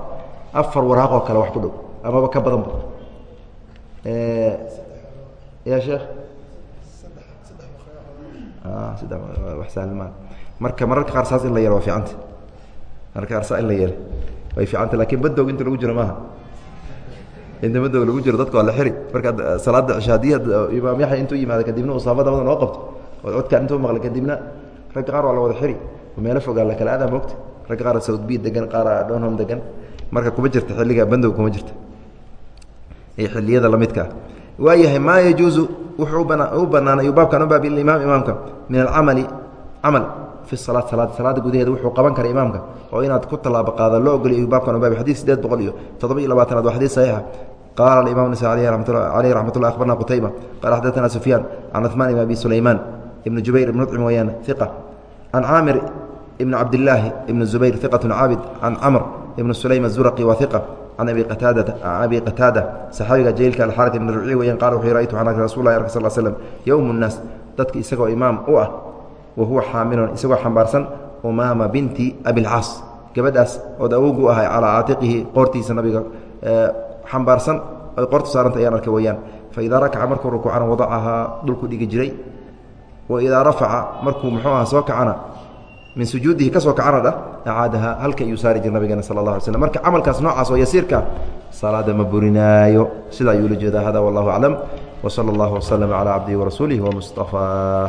Afar waraaq oo kale wax ku dhow amaba ka badanba ya sheekh sadde wax sahlan maaha marka mararka qaar saas in la yelo waa fiicanta mararka qaar saa in la yelo way fiicanta laakiin badoog inta lagu jiro maaha. Inta badoog lagu jiro dadka waa la xiri. Markaad salaada cisha haddii imaam yaxya intuu yimaado kadibna uu saafada badan oo qabto. Oo codkaan intuu maqlay kadibna ragga qaar waa la wada xiri. Oo meelo fogaa la aadaa moogta ragga qaar sawdbiid degan qaar dhonhom degan. Marka kuma jirta xilliga bandoog kuma jirta. Ee xilliyada lamidka ah. Waayahay maa yajuuzu wuxuu u banaanay uu baabkan u baabi imaam imaamka. Min alcamali camal fi salaat salaad salaada gudaheeda wuxuu qaban kara imaamka oo inaad ku tallaabo qaada loo ogoliy baabkan u baabi xadiid sideed boqol iyo toddoba iyo labaatanaad waa xadiid saxiixa qaala alimam nasa aleyh raxmat ullah akhbarna qutayba qala xadaثana sufyaan can cuثmaan ibn abi sulaymaan ibn jubayr ibn nucim weyaan iqa can caamir ibn cabdillaahi ibn zubayr iqat caabid. Can camr ibn sulaym azuraqi waa iqa can abi qataada abi qataada saxaabiga jahiilka alxarit ibn ruci weyan qala wuxuu raytu an rasul lah sal slm yowm nnaas dadka isagoo imaam u ah wa huwa xaamilun isagoo xambaarsan umaama binti abilcaas gabadhaas ood awowgu ahay calaa caatiqihi qoortiisa nabiga xambaarsan ay qoortu saaranta ayaan arkay weyaan faidaa rakaca markuu rukuucana wadacahaa dhulku dhigi jiray wa idaa rafaca markuu muxuu aha soo kacana min sujuudihi ka soo kacana dhah acaadaha halka ayuu saari jir nabigeena sala allah alay slm marka camalkaas noocaas oo yasiirka salaada ma burinaayo sidaa ayuu ula jeedaa hada wallahu aclam wsala allahu waslama calaa cabdihi warasuulihi wamustafaah